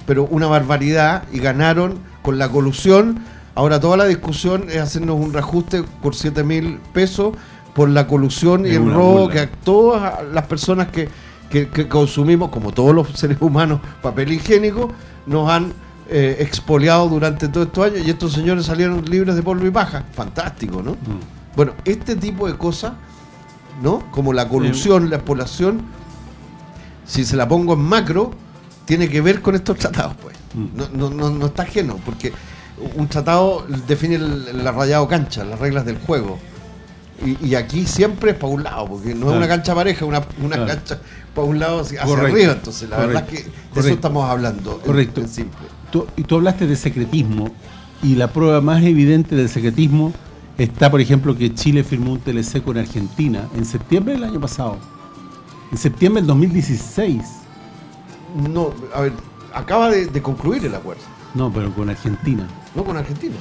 pero una barbaridad, y ganaron con la colusión. Ahora toda la discusión es hacernos un reajuste por 7 mil pesos por la colusión y el robo burla. que a todas las personas que, que- que consumimos, como todos los [laughs] seres humanos, papel higiénico, nos han eh, expoliado durante todos estos años y estos señores salieron libres de polvo y paja. Fantástico, ¿no? Mm. Bueno, este tipo de cosas, ¿no? Como la colusión, la expolación, si se la pongo en macro, tiene que ver con estos [laughs] tratados, pues. Mm. No, no, no, no está ajeno, porque un tratado define el, la rayado cancha, las reglas del juego. Y, y aquí siempre es para un lado, porque no es una cancha pareja, una, una Claro. cancha para un lado hacia, Correcto. arriba. Entonces, la verdad Correcto. que de eso estamos hablando. Correcto. en simple. Tú- y tú hablaste de secretismo y la prueba más evidente del secretismo está, por ejemplo, que Chile firmó un TLC con Argentina en septiembre del año pasado. En septiembre del 2016. No, a ver, acaba de, de concluir el acuerdo, No, pero con Argentina. no con Argentina.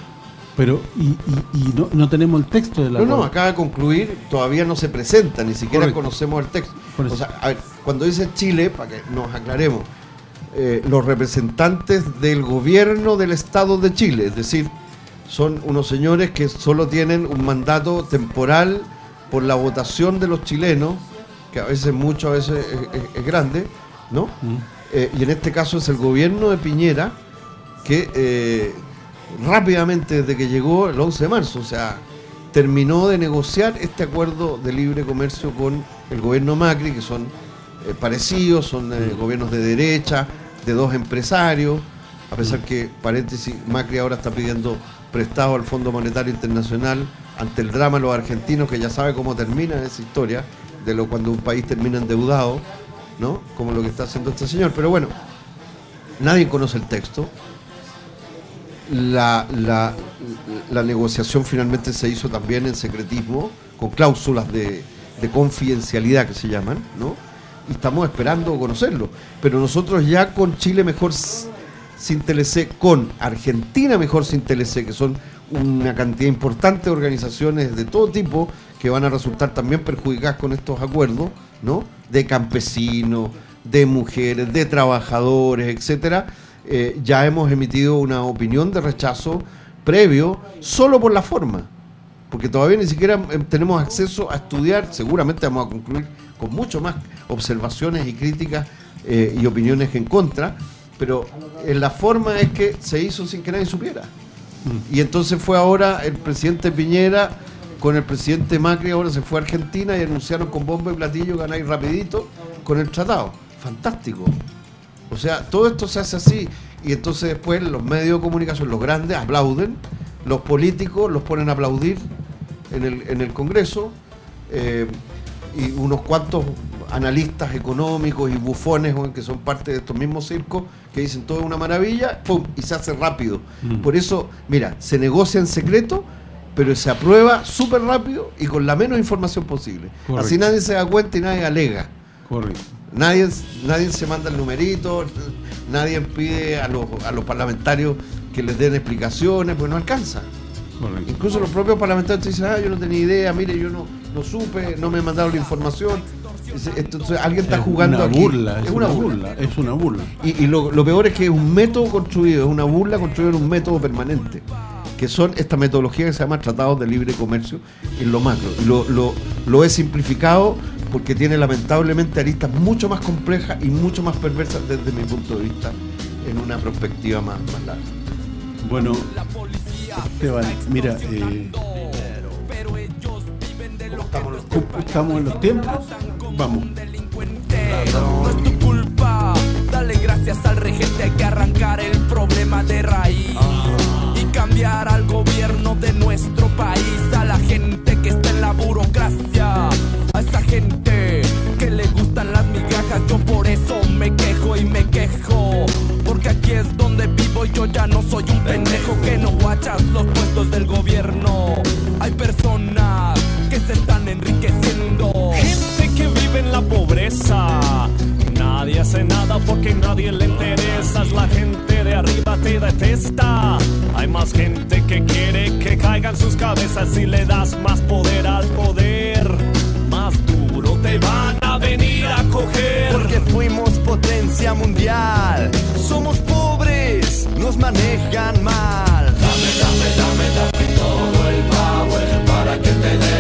Pero, y, y- y no, no tenemos el texto de la No, no, acaba de concluir, todavía no se presenta, ni siquiera Correcto. conocemos el texto. O sea, a ver, cuando dice Chile, para que nos aclaremos, eh, los representantes del gobierno del Estado de Chile, es decir, son unos señores que solo tienen un mandato temporal por la votación de los chilenos, que a veces mucho, a veces es, es- es grande, ¿no? Mm. Eh, y en este caso es el gobierno de Piñera que eh, rápidamente desde que llegó el 11 de marzo, o sea, terminó de negociar este acuerdo de libre comercio con el gobierno Macri, que son eh, parecidos, son eh, gobiernos de derecha, de dos empresarios, a pesar que, paréntesis, Macri ahora está pidiendo prestado al Fondo Monetario Internacional ante el drama de los argentinos, que ya sabe cómo termina esa historia, de lo cuando un país termina endeudado, ¿no? Como lo que está haciendo este señor. Pero bueno, nadie conoce el texto. La, la, negociación finalmente se hizo también en secretismo, con cláusulas de, de confidencialidad que se llaman, ¿no? Y estamos esperando conocerlo. Pero nosotros ya con Chile Mejor sin TLC, con Argentina Mejor sin TLC, que son una cantidad importante de organizaciones de todo tipo que van a resultar también perjudicadas con estos acuerdos, ¿no? De campesinos, de mujeres, de trabajadores, etcétera, eh, ya hemos emitido una opinión de rechazo previo solo por la forma, porque todavía ni siquiera eh, tenemos acceso a estudiar, seguramente vamos a concluir con mucho más observaciones y críticas eh, y opiniones en contra, pero en la forma es que se hizo sin que nadie supiera. Y entonces fue ahora el presidente Piñera con el presidente Macri, ahora se fue a Argentina y anunciaron con bombo y platillo ganar rapidito con el tratado. Fantástico. O sea, todo esto se hace así. Y entonces después los medios de comunicación, los grandes, aplauden, los políticos los ponen a aplaudir en el, en el Congreso, eh, y unos cuantos analistas económicos y bufones que son parte de estos mismos circos que dicen todo es una maravilla, ¡pum! y se hace rápido. Mm. Por eso, mira, se negocia en secreto, pero se aprueba súper rápido y con la menos información posible. Correcto. Así nadie se da cuenta y nadie alega. Correcto. Nadie, nadie se manda el numerito, nadie pide a los, a los parlamentarios que les den explicaciones, pues no alcanza. Correcto. Incluso los propios parlamentarios dicen, ah, yo no tenía idea, mire, yo no, no supe, no me mandaron la información. Entonces alguien está Es jugando una aquí. burla, es, una, burla. es una burla. Y, y lo, lo peor es que es un método construido, es una burla construida en un método permanente, que son esta metodología que se llama tratados de libre comercio en lo macro. Y Lo, lo, lo he simplificado porque tiene lamentablemente aristas mucho más complejas y mucho más perversas desde mi punto de vista en una perspectiva más, más larga. Bueno, Esteban, mira, eh, estamos en los tiempos. Vamos. No es tu culpa, dale gracias al regente, hay que arrancar el problema de raíz y cambiar al gobierno de nuestro país, a la gente que está en la burocracia, y me quejo, porque aquí es donde vivo y yo ya no soy un pendejo que no guachas los puestos del gobierno, hay personas que se están enriqueciendo. Gente que vive en la pobreza. nadie hace nada porque nadie le interesas. La gente de arriba te detesta. Hay más gente que quiere que caigan sus cabezas y le das más poder al poder. Porque fuimos potencia mundial. Somos pobres, nos manejan mal. Dame, dame, dame, dame todo el power para que te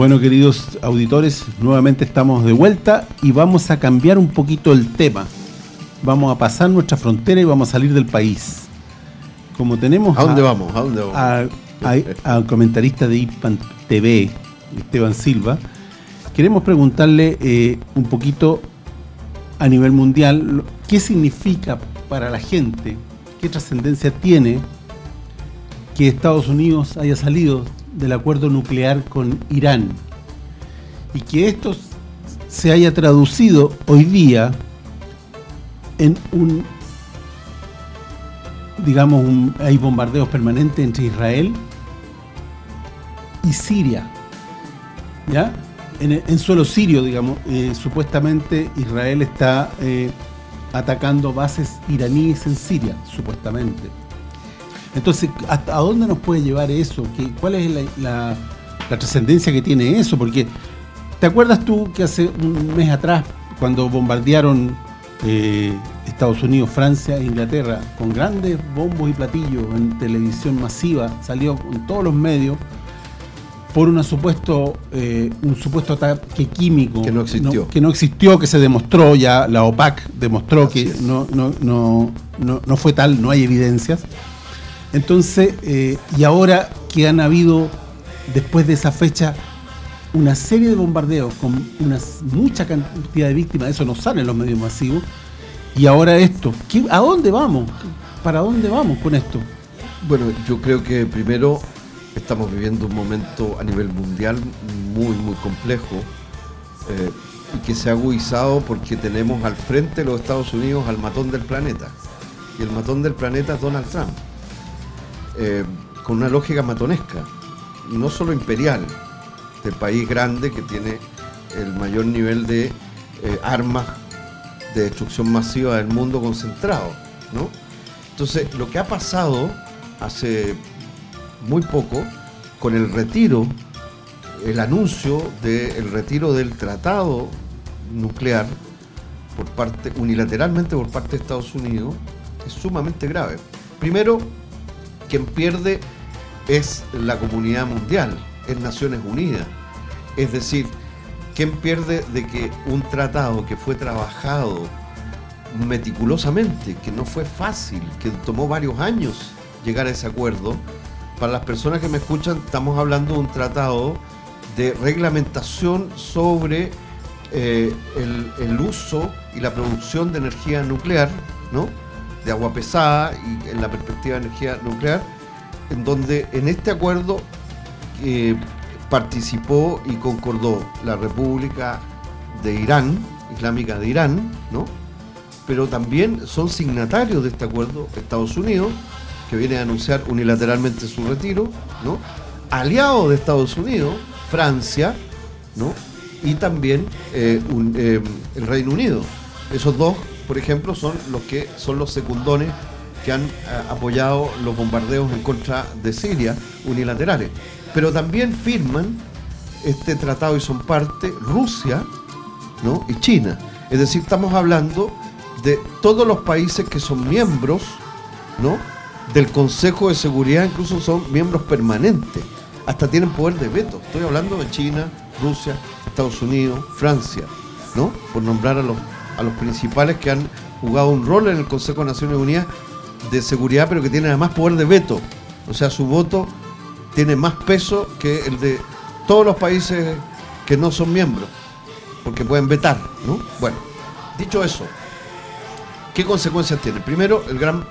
Bueno, queridos auditores, nuevamente estamos de vuelta y vamos a cambiar un poquito el tema. Vamos a pasar nuestra frontera y vamos a salir del país. Como tenemos ¿A dónde vamos? ¿A dónde vamos? al comentarista de IPAN TV, Esteban Silva, queremos preguntarle eh, un poquito a nivel mundial qué significa para la gente, qué trascendencia tiene que Estados Unidos haya salido del acuerdo nuclear con Irán. Y que esto se haya traducido hoy día en un digamos un- hay bombardeos permanentes entre Israel y Siria ¿ya? En, en suelo sirio digamos. Eh, supuestamente Israel está eh, atacando bases iraníes en Siria supuestamente entonces, ¿hasta a dónde nos puede llevar eso? ¿Qué, ¿Cuál es la, la- la trascendencia que tiene eso? Porque, ¿te acuerdas tú que hace un mes atrás, cuando bombardearon eh, Estados Unidos, Francia e Inglaterra, con grandes bombos y platillos en televisión masiva, salió en todos los medios, por una supuesto, eh, un supuesto ataque químico Que no existió. que no existió, que se demostró ya, la OPAC demostró Así que no, no, no, no fue tal, no hay evidencias. Entonces, eh, y ahora que han habido, después de esa fecha, una serie de bombardeos con una mucha cantidad de víctimas, eso no sale en los medios masivos, y ahora esto, ¿qué- ¿a dónde vamos? ¿Para dónde vamos con esto? Bueno, yo creo que primero estamos viviendo un momento a nivel mundial muy, muy complejo eh, y que se ha agudizado porque tenemos al frente de los Estados Unidos al matón del planeta. Y el matón del planeta es Donald Trump. Eh, con una lógica matonesca, no solo imperial, del país grande que tiene el mayor nivel de eh, armas de destrucción masiva del mundo concentrado, ¿no? Entonces, lo que ha pasado hace muy poco con el retiro, el anuncio del retiro del tratado nuclear por parte unilateralmente por parte de Estados Unidos es sumamente grave. Primero, quien pierde es la comunidad mundial, es Naciones Unidas. Es decir, ¿quién pierde de que un tratado que fue trabajado meticulosamente, que no fue fácil, que tomó varios años llegar a ese acuerdo, para las personas que me escuchan, estamos hablando de un tratado de reglamentación sobre eh, el, el uso y la producción de energía nuclear, ¿no? De agua pesada y en la perspectiva de energía nuclear, en donde en este acuerdo eh, participó y concordó la República de Irán, Islámica de Irán, ¿no? Pero también son signatarios de este acuerdo Estados Unidos, que viene a anunciar unilateralmente su retiro, ¿no? Aliado de Estados Unidos, Francia, ¿no? Y también eh, eh, el Reino Unido. Esos dos, por ejemplo, son los que son los secundones que han eh, apoyado los bombardeos en contra de Siria unilaterales. Pero también firman este tratado y son parte Rusia ¿no? y China. Es decir, estamos hablando de todos los países que son miembros ¿no? del Consejo de Seguridad, incluso son miembros permanentes, hasta tienen poder de veto. Estoy hablando de China, Rusia, Estados Unidos, Francia, ¿no? por nombrar a los, a los principales que han jugado un rol en el Consejo de Naciones Unidas de Seguridad, pero que tienen además poder de veto. O sea, su voto tiene más peso que el de todos los países que no son miembros, porque pueden vetar, ¿no? Bueno, dicho eso, ¿qué consecuencias tiene? Primero, el gran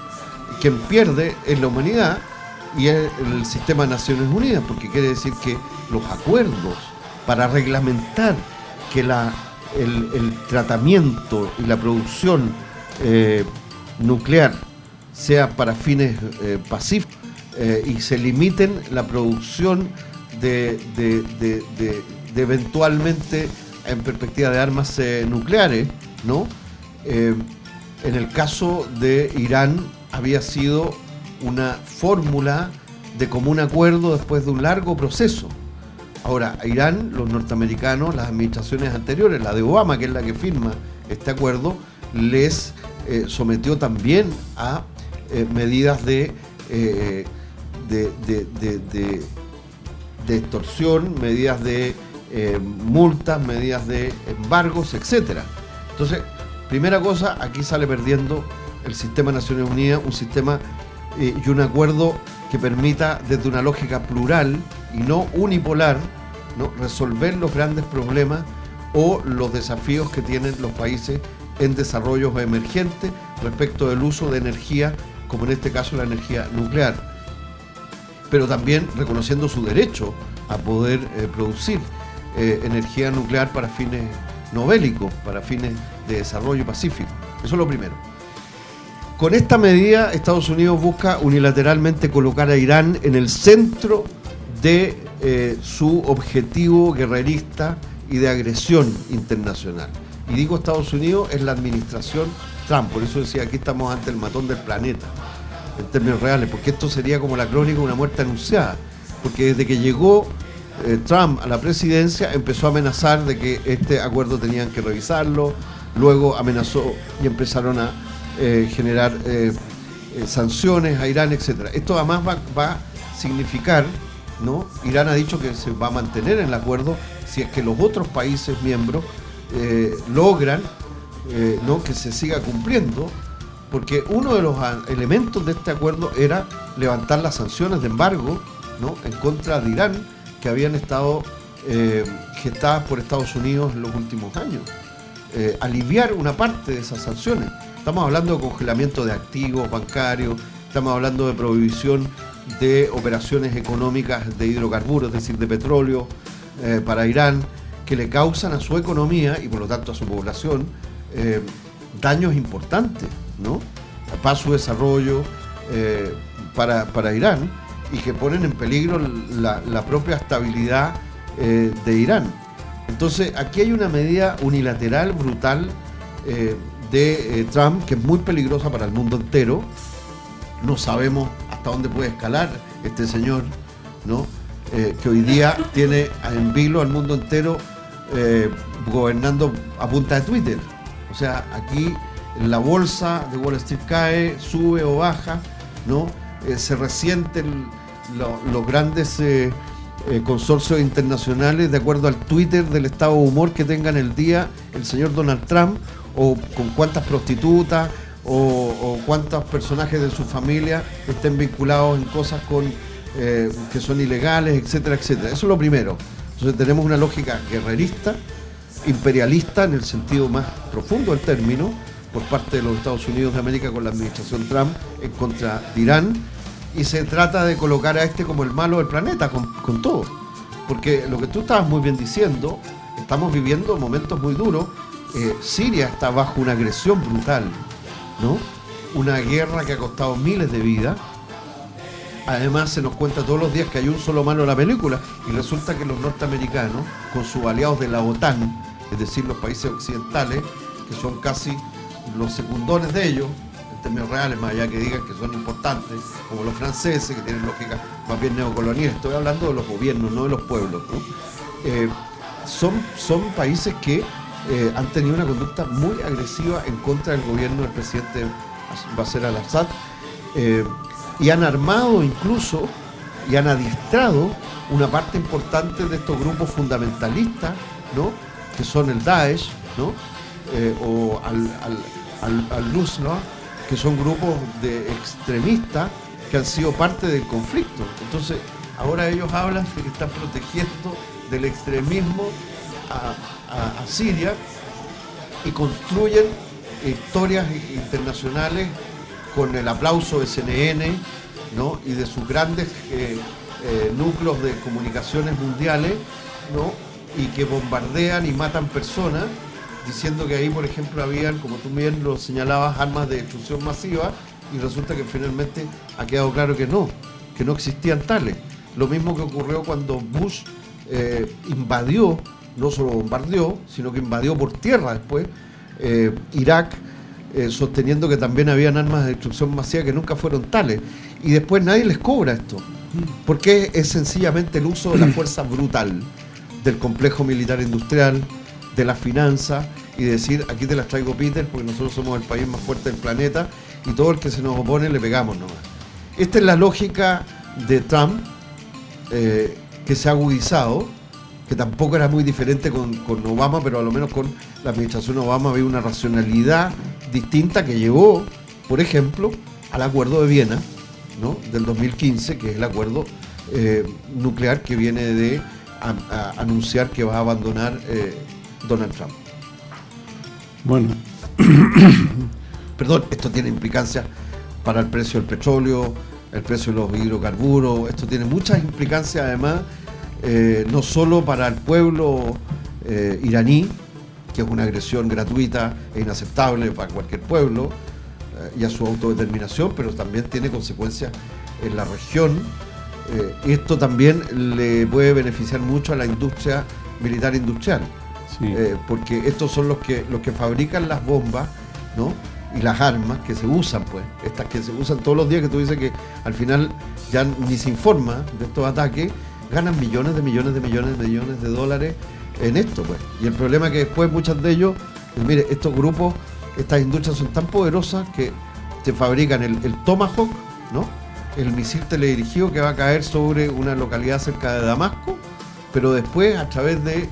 quien pierde es la humanidad y es el sistema de Naciones Unidas, porque quiere decir que los acuerdos para reglamentar que la, el, tratamiento y la producción eh, nuclear sea para fines eh, pacíficos eh, y se limiten la producción de, de- de- de- eventualmente en perspectiva de armas nucleares, ¿no? En el caso de Irán había sido una fórmula de común acuerdo después de un largo proceso. Ahora, Irán, los norteamericanos, las administraciones anteriores, la de Obama, que es la que firma este acuerdo, les eh, sometió también a eh, medidas de, eh, de, de- de- de- de extorsión, medidas de multas, medidas de embargos, etcétera. Entonces, primera cosa, aquí sale perdiendo el sistema de Naciones Unidas, un sistema eh, y un acuerdo que permita desde una lógica plural y no unipolar, resolver los grandes problemas o los desafíos que tienen los países en desarrollos emergentes respecto del uso de energía, como en este caso la energía nuclear pero también reconociendo su derecho a poder eh, producir eh, energía nuclear para fines no bélicos, para fines de desarrollo pacífico. Eso es lo primero. Con esta medida, Estados Unidos busca unilateralmente colocar a Irán en el centro de eh, su objetivo guerrerista y de agresión internacional. Y digo Estados Unidos, es la administración Trump, por eso decía, aquí estamos ante el matón del planeta en términos reales, porque esto sería como la crónica de una muerte anunciada, porque desde que llegó eh, Trump a la presidencia empezó a amenazar de que este acuerdo tenían que revisarlo, luego amenazó y empezaron a eh, generar eh, eh, sanciones a Irán, etcétera. Esto además va, va a significar, ¿no? Irán ha dicho que se va a mantener en el acuerdo si es que los otros países miembros logran ¿no? que se siga cumpliendo porque uno de los elementos de este acuerdo era levantar las sanciones de embargo ¿no? en contra de Irán que habían estado eh, gestadas por Estados Unidos en los últimos años. Aliviar una parte de esas sanciones. Estamos hablando de congelamiento de activos bancarios, estamos hablando de prohibición de operaciones económicas de hidrocarburos, es decir, de petróleo eh, para Irán, que le causan a su economía y por lo tanto a su población eh, daños importantes, ¿no? Para su desarrollo, eh, para, para Irán, y que ponen en peligro la, propia estabilidad de Irán. Entonces, aquí hay una medida unilateral, brutal, de eh, Trump, que es muy peligrosa para el mundo entero. No sabemos hasta dónde puede escalar este señor, ¿no? Eh, que hoy día tiene en vilo al mundo entero eh, gobernando a punta de Twitter. O sea, aquí la bolsa de Wall Street cae, sube o baja, ¿no? Se resienten lo- los grandes consorcios internacionales de acuerdo al Twitter del estado de humor que tenga en el día el señor Donald Trump o con cuántas prostitutas o, cuántos personajes de su familia estén vinculados en cosas con eh, que son ilegales, etcétera, etcétera. Eso es lo primero. Entonces tenemos una lógica guerrerista, imperialista en el sentido más profundo del término, por parte de los Estados Unidos de América con la administración Trump en contra de Irán, y se trata de colocar a este como el malo del planeta, con, con todo. Porque lo que tú estabas muy bien diciendo, estamos viviendo momentos muy duros. Eh, Siria está bajo una agresión brutal, ¿no? Una guerra que ha costado miles de vidas. Además se nos cuenta todos los días que hay un solo malo en la película y resulta que los norteamericanos, con sus aliados de la OTAN, es decir, los países occidentales, que son casi los secundones de ellos, en términos reales, más allá que digan que son importantes, como los franceses, que tienen lógica más bien neocolonial, estoy hablando de los gobiernos, no de los pueblos. Eh, son, son países que eh, han tenido una conducta muy agresiva en contra del gobierno del presidente Bashar al-Assad eh, y han armado incluso y han adiestrado una parte importante de estos grupos fundamentalistas, ¿no? que son el Daesh, ¿no? Eh, o al, al, al, al que son grupos de extremistas que han sido parte del conflicto. Entonces, ahora ellos hablan de que están protegiendo del extremismo a, Siria y construyen historias internacionales con el aplauso de CNN ¿no? y de sus grandes eh, eh, núcleos de comunicaciones mundiales ¿no? y que bombardean y matan personas diciendo que ahí por ejemplo habían como tú bien lo señalabas armas de destrucción masiva y resulta que finalmente ha quedado claro que no que no existían tales lo mismo que ocurrió cuando Bush eh, invadió no solo bombardeó sino que invadió por tierra después eh, Irak eh, sosteniendo que también habían armas de destrucción masiva que nunca fueron tales. Y después nadie les cobra esto, porque es sencillamente el uso de la fuerza brutal del complejo militar industrial, de las finanzas, y decir, aquí te las traigo Peter, porque nosotros somos el país más fuerte del planeta, y todo el que se nos opone le pegamos nomás. Esta es la lógica de Trump, eh, que se ha agudizado, que tampoco era muy diferente con, con Obama, pero a lo menos con la administración Obama había una racionalidad distinta que llevó, por ejemplo, al acuerdo de Viena, ¿no? del 2015, que es el acuerdo eh, nuclear que viene de a- a anunciar que va a abandonar eh, Donald Trump. Bueno, [coughs] Perdón, esto tiene implicancias para el precio del petróleo, el precio de los hidrocarburos, esto tiene muchas implicancias además, eh, no solo para el pueblo eh, iraní, que es una agresión gratuita e inaceptable para cualquier pueblo, eh, y a su autodeterminación, pero también tiene consecuencias en la región. Esto también le puede beneficiar mucho a la industria militar industrial. sí. Porque estos son los que los que fabrican las bombas, ¿no? Y las armas que se usan, pues, estas que se usan todos los días, que tú dices que al final ya ni se informa de estos ataques, ganan millones de millones de millones de millones de dólares en esto, pues. Y el problema es que después muchos de ellos, pues, mire, estos grupos, estas industrias son tan poderosas que te fabrican el, Tomahawk, ¿no? El misil teledirigido que va a caer sobre una localidad cerca de Damasco, pero después a través de eh,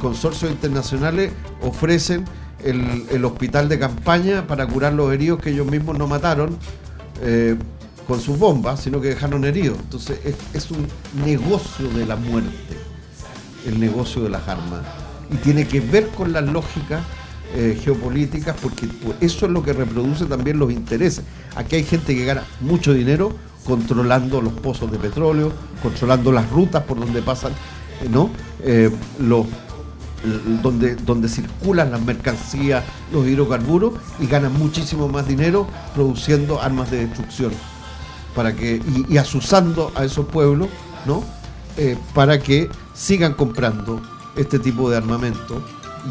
consorcios internacionales ofrecen el, el hospital de campaña para curar los heridos que ellos mismos no mataron eh, con sus bombas, sino que dejaron heridos. Entonces es, un negocio de la muerte, el negocio de las armas. Y tiene que ver con las lógicas eh, geopolíticas, porque pues, eso es lo que reproduce también los intereses. Aquí hay gente que gana mucho dinero controlando los pozos de petróleo, controlando las rutas por donde pasan, eh, ¿no? Eh, los donde, donde circulan las mercancías, los hidrocarburos y ganan muchísimo más dinero produciendo armas de destrucción para que y, y asusando a esos pueblos, ¿no? Eh, para que sigan comprando este tipo de armamento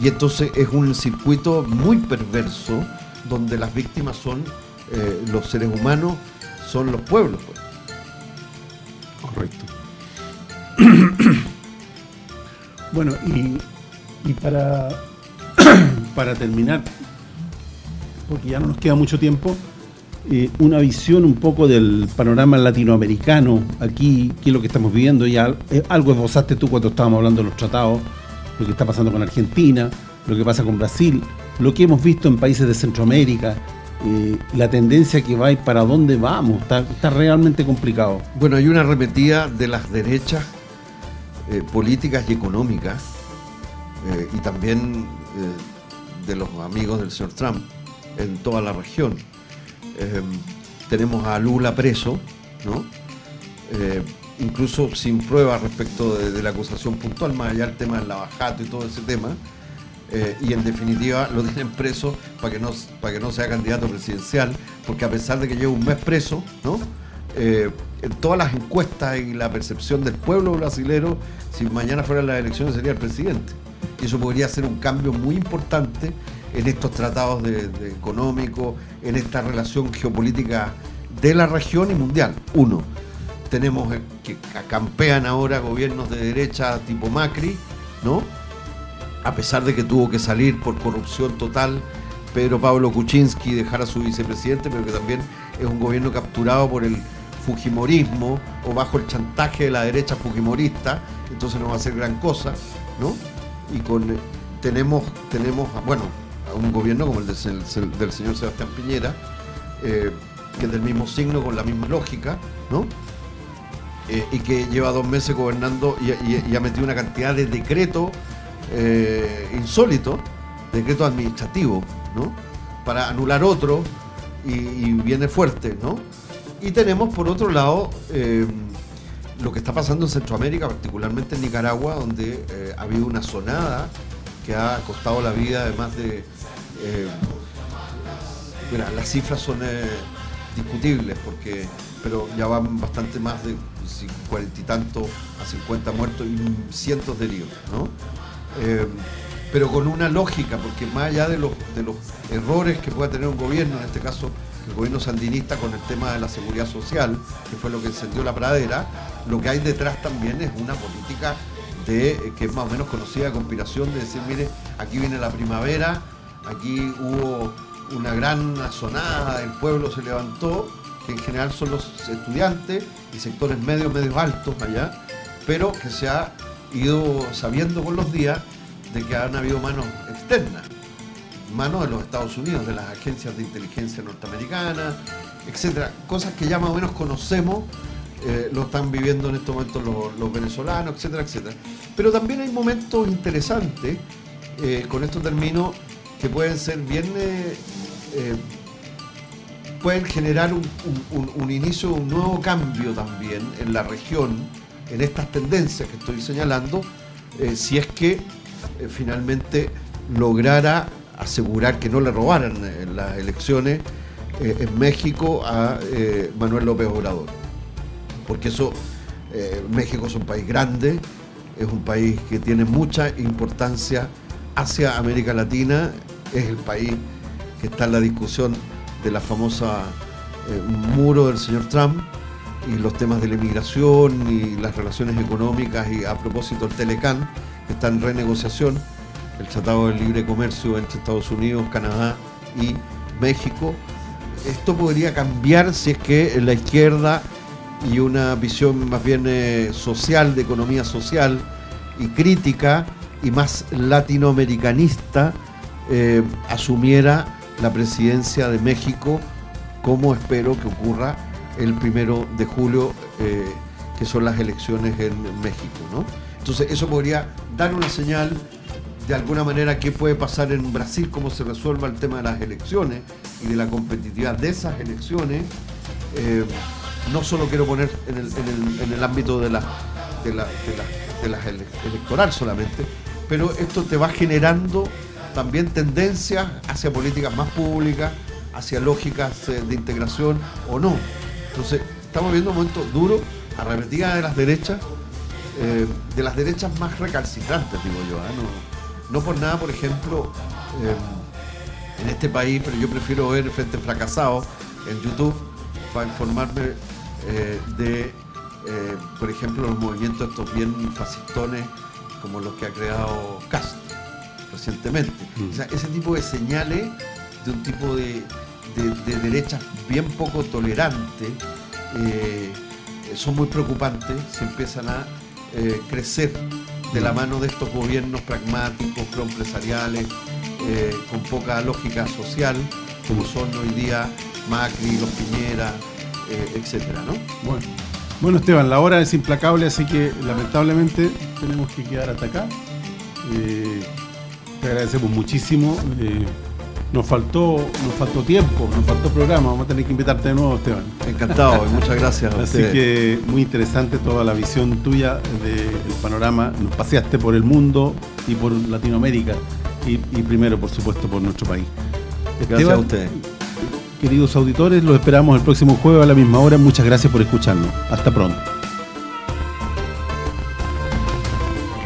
y entonces es un circuito muy perverso donde las víctimas son eh, los seres humanos, son los pueblos. pues. Correcto. [coughs] bueno, y, y para, [coughs] para terminar, porque ya no nos queda mucho tiempo, eh, una visión un poco del panorama latinoamericano aquí, qué es lo que estamos viviendo. Ya eh, algo esbozaste tú cuando estábamos hablando de los tratados, lo que está pasando con Argentina, lo que pasa con Brasil, lo que hemos visto en países de Centroamérica, eh, la tendencia que va y para dónde vamos. Está, está realmente complicado. Bueno, hay una arremetida de las derechas políticas y económicas y también de los amigos del señor Trump en toda la región. Eh, tenemos a Lula preso, ¿no? Eh, incluso sin pruebas respecto de, de la acusación puntual, más allá del tema del lavajato y todo ese tema. Eh, y en definitiva lo tienen preso para que no para que no sea candidato presidencial, porque a pesar de que lleva un mes preso, ¿no? Eh, en todas las encuestas y la percepción del pueblo brasilero, si mañana fueran las elecciones sería el presidente. Y eso podría ser un cambio muy importante en estos tratados de, de económicos, en esta relación geopolítica de la región y mundial. Uno, tenemos que campean ahora gobiernos de derecha tipo Macri, ¿no? a pesar de que tuvo que salir por corrupción total Pedro Pablo Kuczynski dejar a su vicepresidente, pero que también es un gobierno capturado por el fujimorismo o bajo el chantaje de la derecha fujimorista, entonces no va a ser gran cosa, ¿no? Y con tenemos tenemos bueno, un gobierno como el del, se- del señor Sebastián Piñera, eh, que es del mismo signo, con la misma lógica, ¿no? Eh, y que lleva dos meses gobernando y, ha metido una cantidad de decretos eh, insólitos, decretos administrativos, ¿no? Para anular otro y, y viene fuerte, ¿no? Y tenemos por otro lado lo que está pasando en Centroamérica, particularmente en Nicaragua, donde ha habido una sonada que ha costado la vida de más de... eh, las cifras son eh, discutibles, porque, pero ya van bastante más de cuarenta y tantos a 50 muertos y cientos de heridos, ¿no? Eh, pero con una lógica, porque más allá de los, de los errores que pueda tener un gobierno, en este caso el gobierno sandinista con el tema de la seguridad social, que fue lo que encendió la pradera, lo que hay detrás también es una política de, eh, que es más o menos conocida de conspiración, de decir, mire, aquí viene la primavera, aquí hubo una gran sonada, el pueblo se levantó, que en general son los estudiantes y sectores medios, medios altos allá, pero que se ha ido sabiendo con los días de que han habido manos externas, manos de los Estados Unidos, de las agencias de inteligencia norteamericanas, etcétera, cosas que ya más o menos conocemos, eh, lo están viviendo en estos momentos los, los venezolanos, etcétera, etcétera. Pero también hay momentos interesantes, eh, con esto termino, que pueden ser bien eh, eh, pueden generar un, un- un- un inicio, un nuevo cambio también en la región, en estas tendencias que estoy señalando, eh, si es que finalmente lograra asegurar que no le robaran las elecciones en México a Manuel López Obrador. Porque eso, México es un país grande, es un país que tiene mucha importancia hacia América Latina, es el país que está en la discusión de la famosa eh, muro del señor Trump y los temas de la inmigración y las relaciones económicas y a propósito el Telecan que está en renegociación, el Tratado de Libre Comercio entre Estados Unidos, Canadá y México. Esto podría cambiar si es que la izquierda y una visión más bien eh, social, de economía social y crítica y más latinoamericanista eh, asumiera la presidencia de México como espero que ocurra el primero de julio, eh, que son las elecciones en México. ¿no? Entonces eso podría dar una señal de alguna manera qué puede pasar en Brasil, cómo se resuelva el tema de las elecciones y de la competitividad de esas elecciones. Eh, no solo quiero poner en el, ámbito de la, de de la- electoral solamente, pero esto te va generando también tendencias hacia políticas más públicas, hacia lógicas eh, de integración o no. Entonces, estamos viendo un momento duro, arremetida de las derechas, eh, de las derechas más recalcitrantes, digo yo. ¿ah? No, por nada, por ejemplo, eh, en este país, pero yo prefiero ver Frente Fracasado en YouTube para informarme de, por ejemplo, los movimientos estos bien fascistones como los que ha creado Cast recientemente. Mm. O sea, ese tipo de señales de un tipo de, de, de derechas bien poco tolerantes eh, son muy preocupantes si empiezan a eh, crecer de la mano de estos gobiernos pragmáticos, proempresariales, eh, con poca lógica social, como son hoy día Macri, los Piñera, eh, etcétera, ¿no? Bueno. Bueno, Esteban, la hora es implacable, así que lamentablemente tenemos que quedar hasta acá. Eh, te agradecemos muchísimo. Eh, nos faltó, nos faltó tiempo, nos faltó programa. Vamos a tener que invitarte de nuevo, Esteban. Encantado y muchas gracias a Así que muy interesante toda la visión tuya del panorama. Nos paseaste por el mundo y por Latinoamérica y, y primero, por supuesto, por nuestro país. Gracias a ustedes. Queridos auditores, los esperamos el próximo jueves a la misma hora. Muchas gracias por escucharnos. Hasta pronto.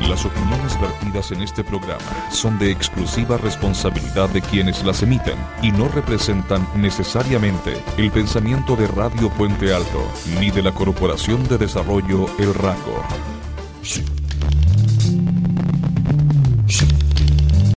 Las opiniones vertidas en este programa son de exclusiva responsabilidad de quienes las emiten y no representan necesariamente el pensamiento de Radio Puente Alto ni de la Corporación de Desarrollo El Raco.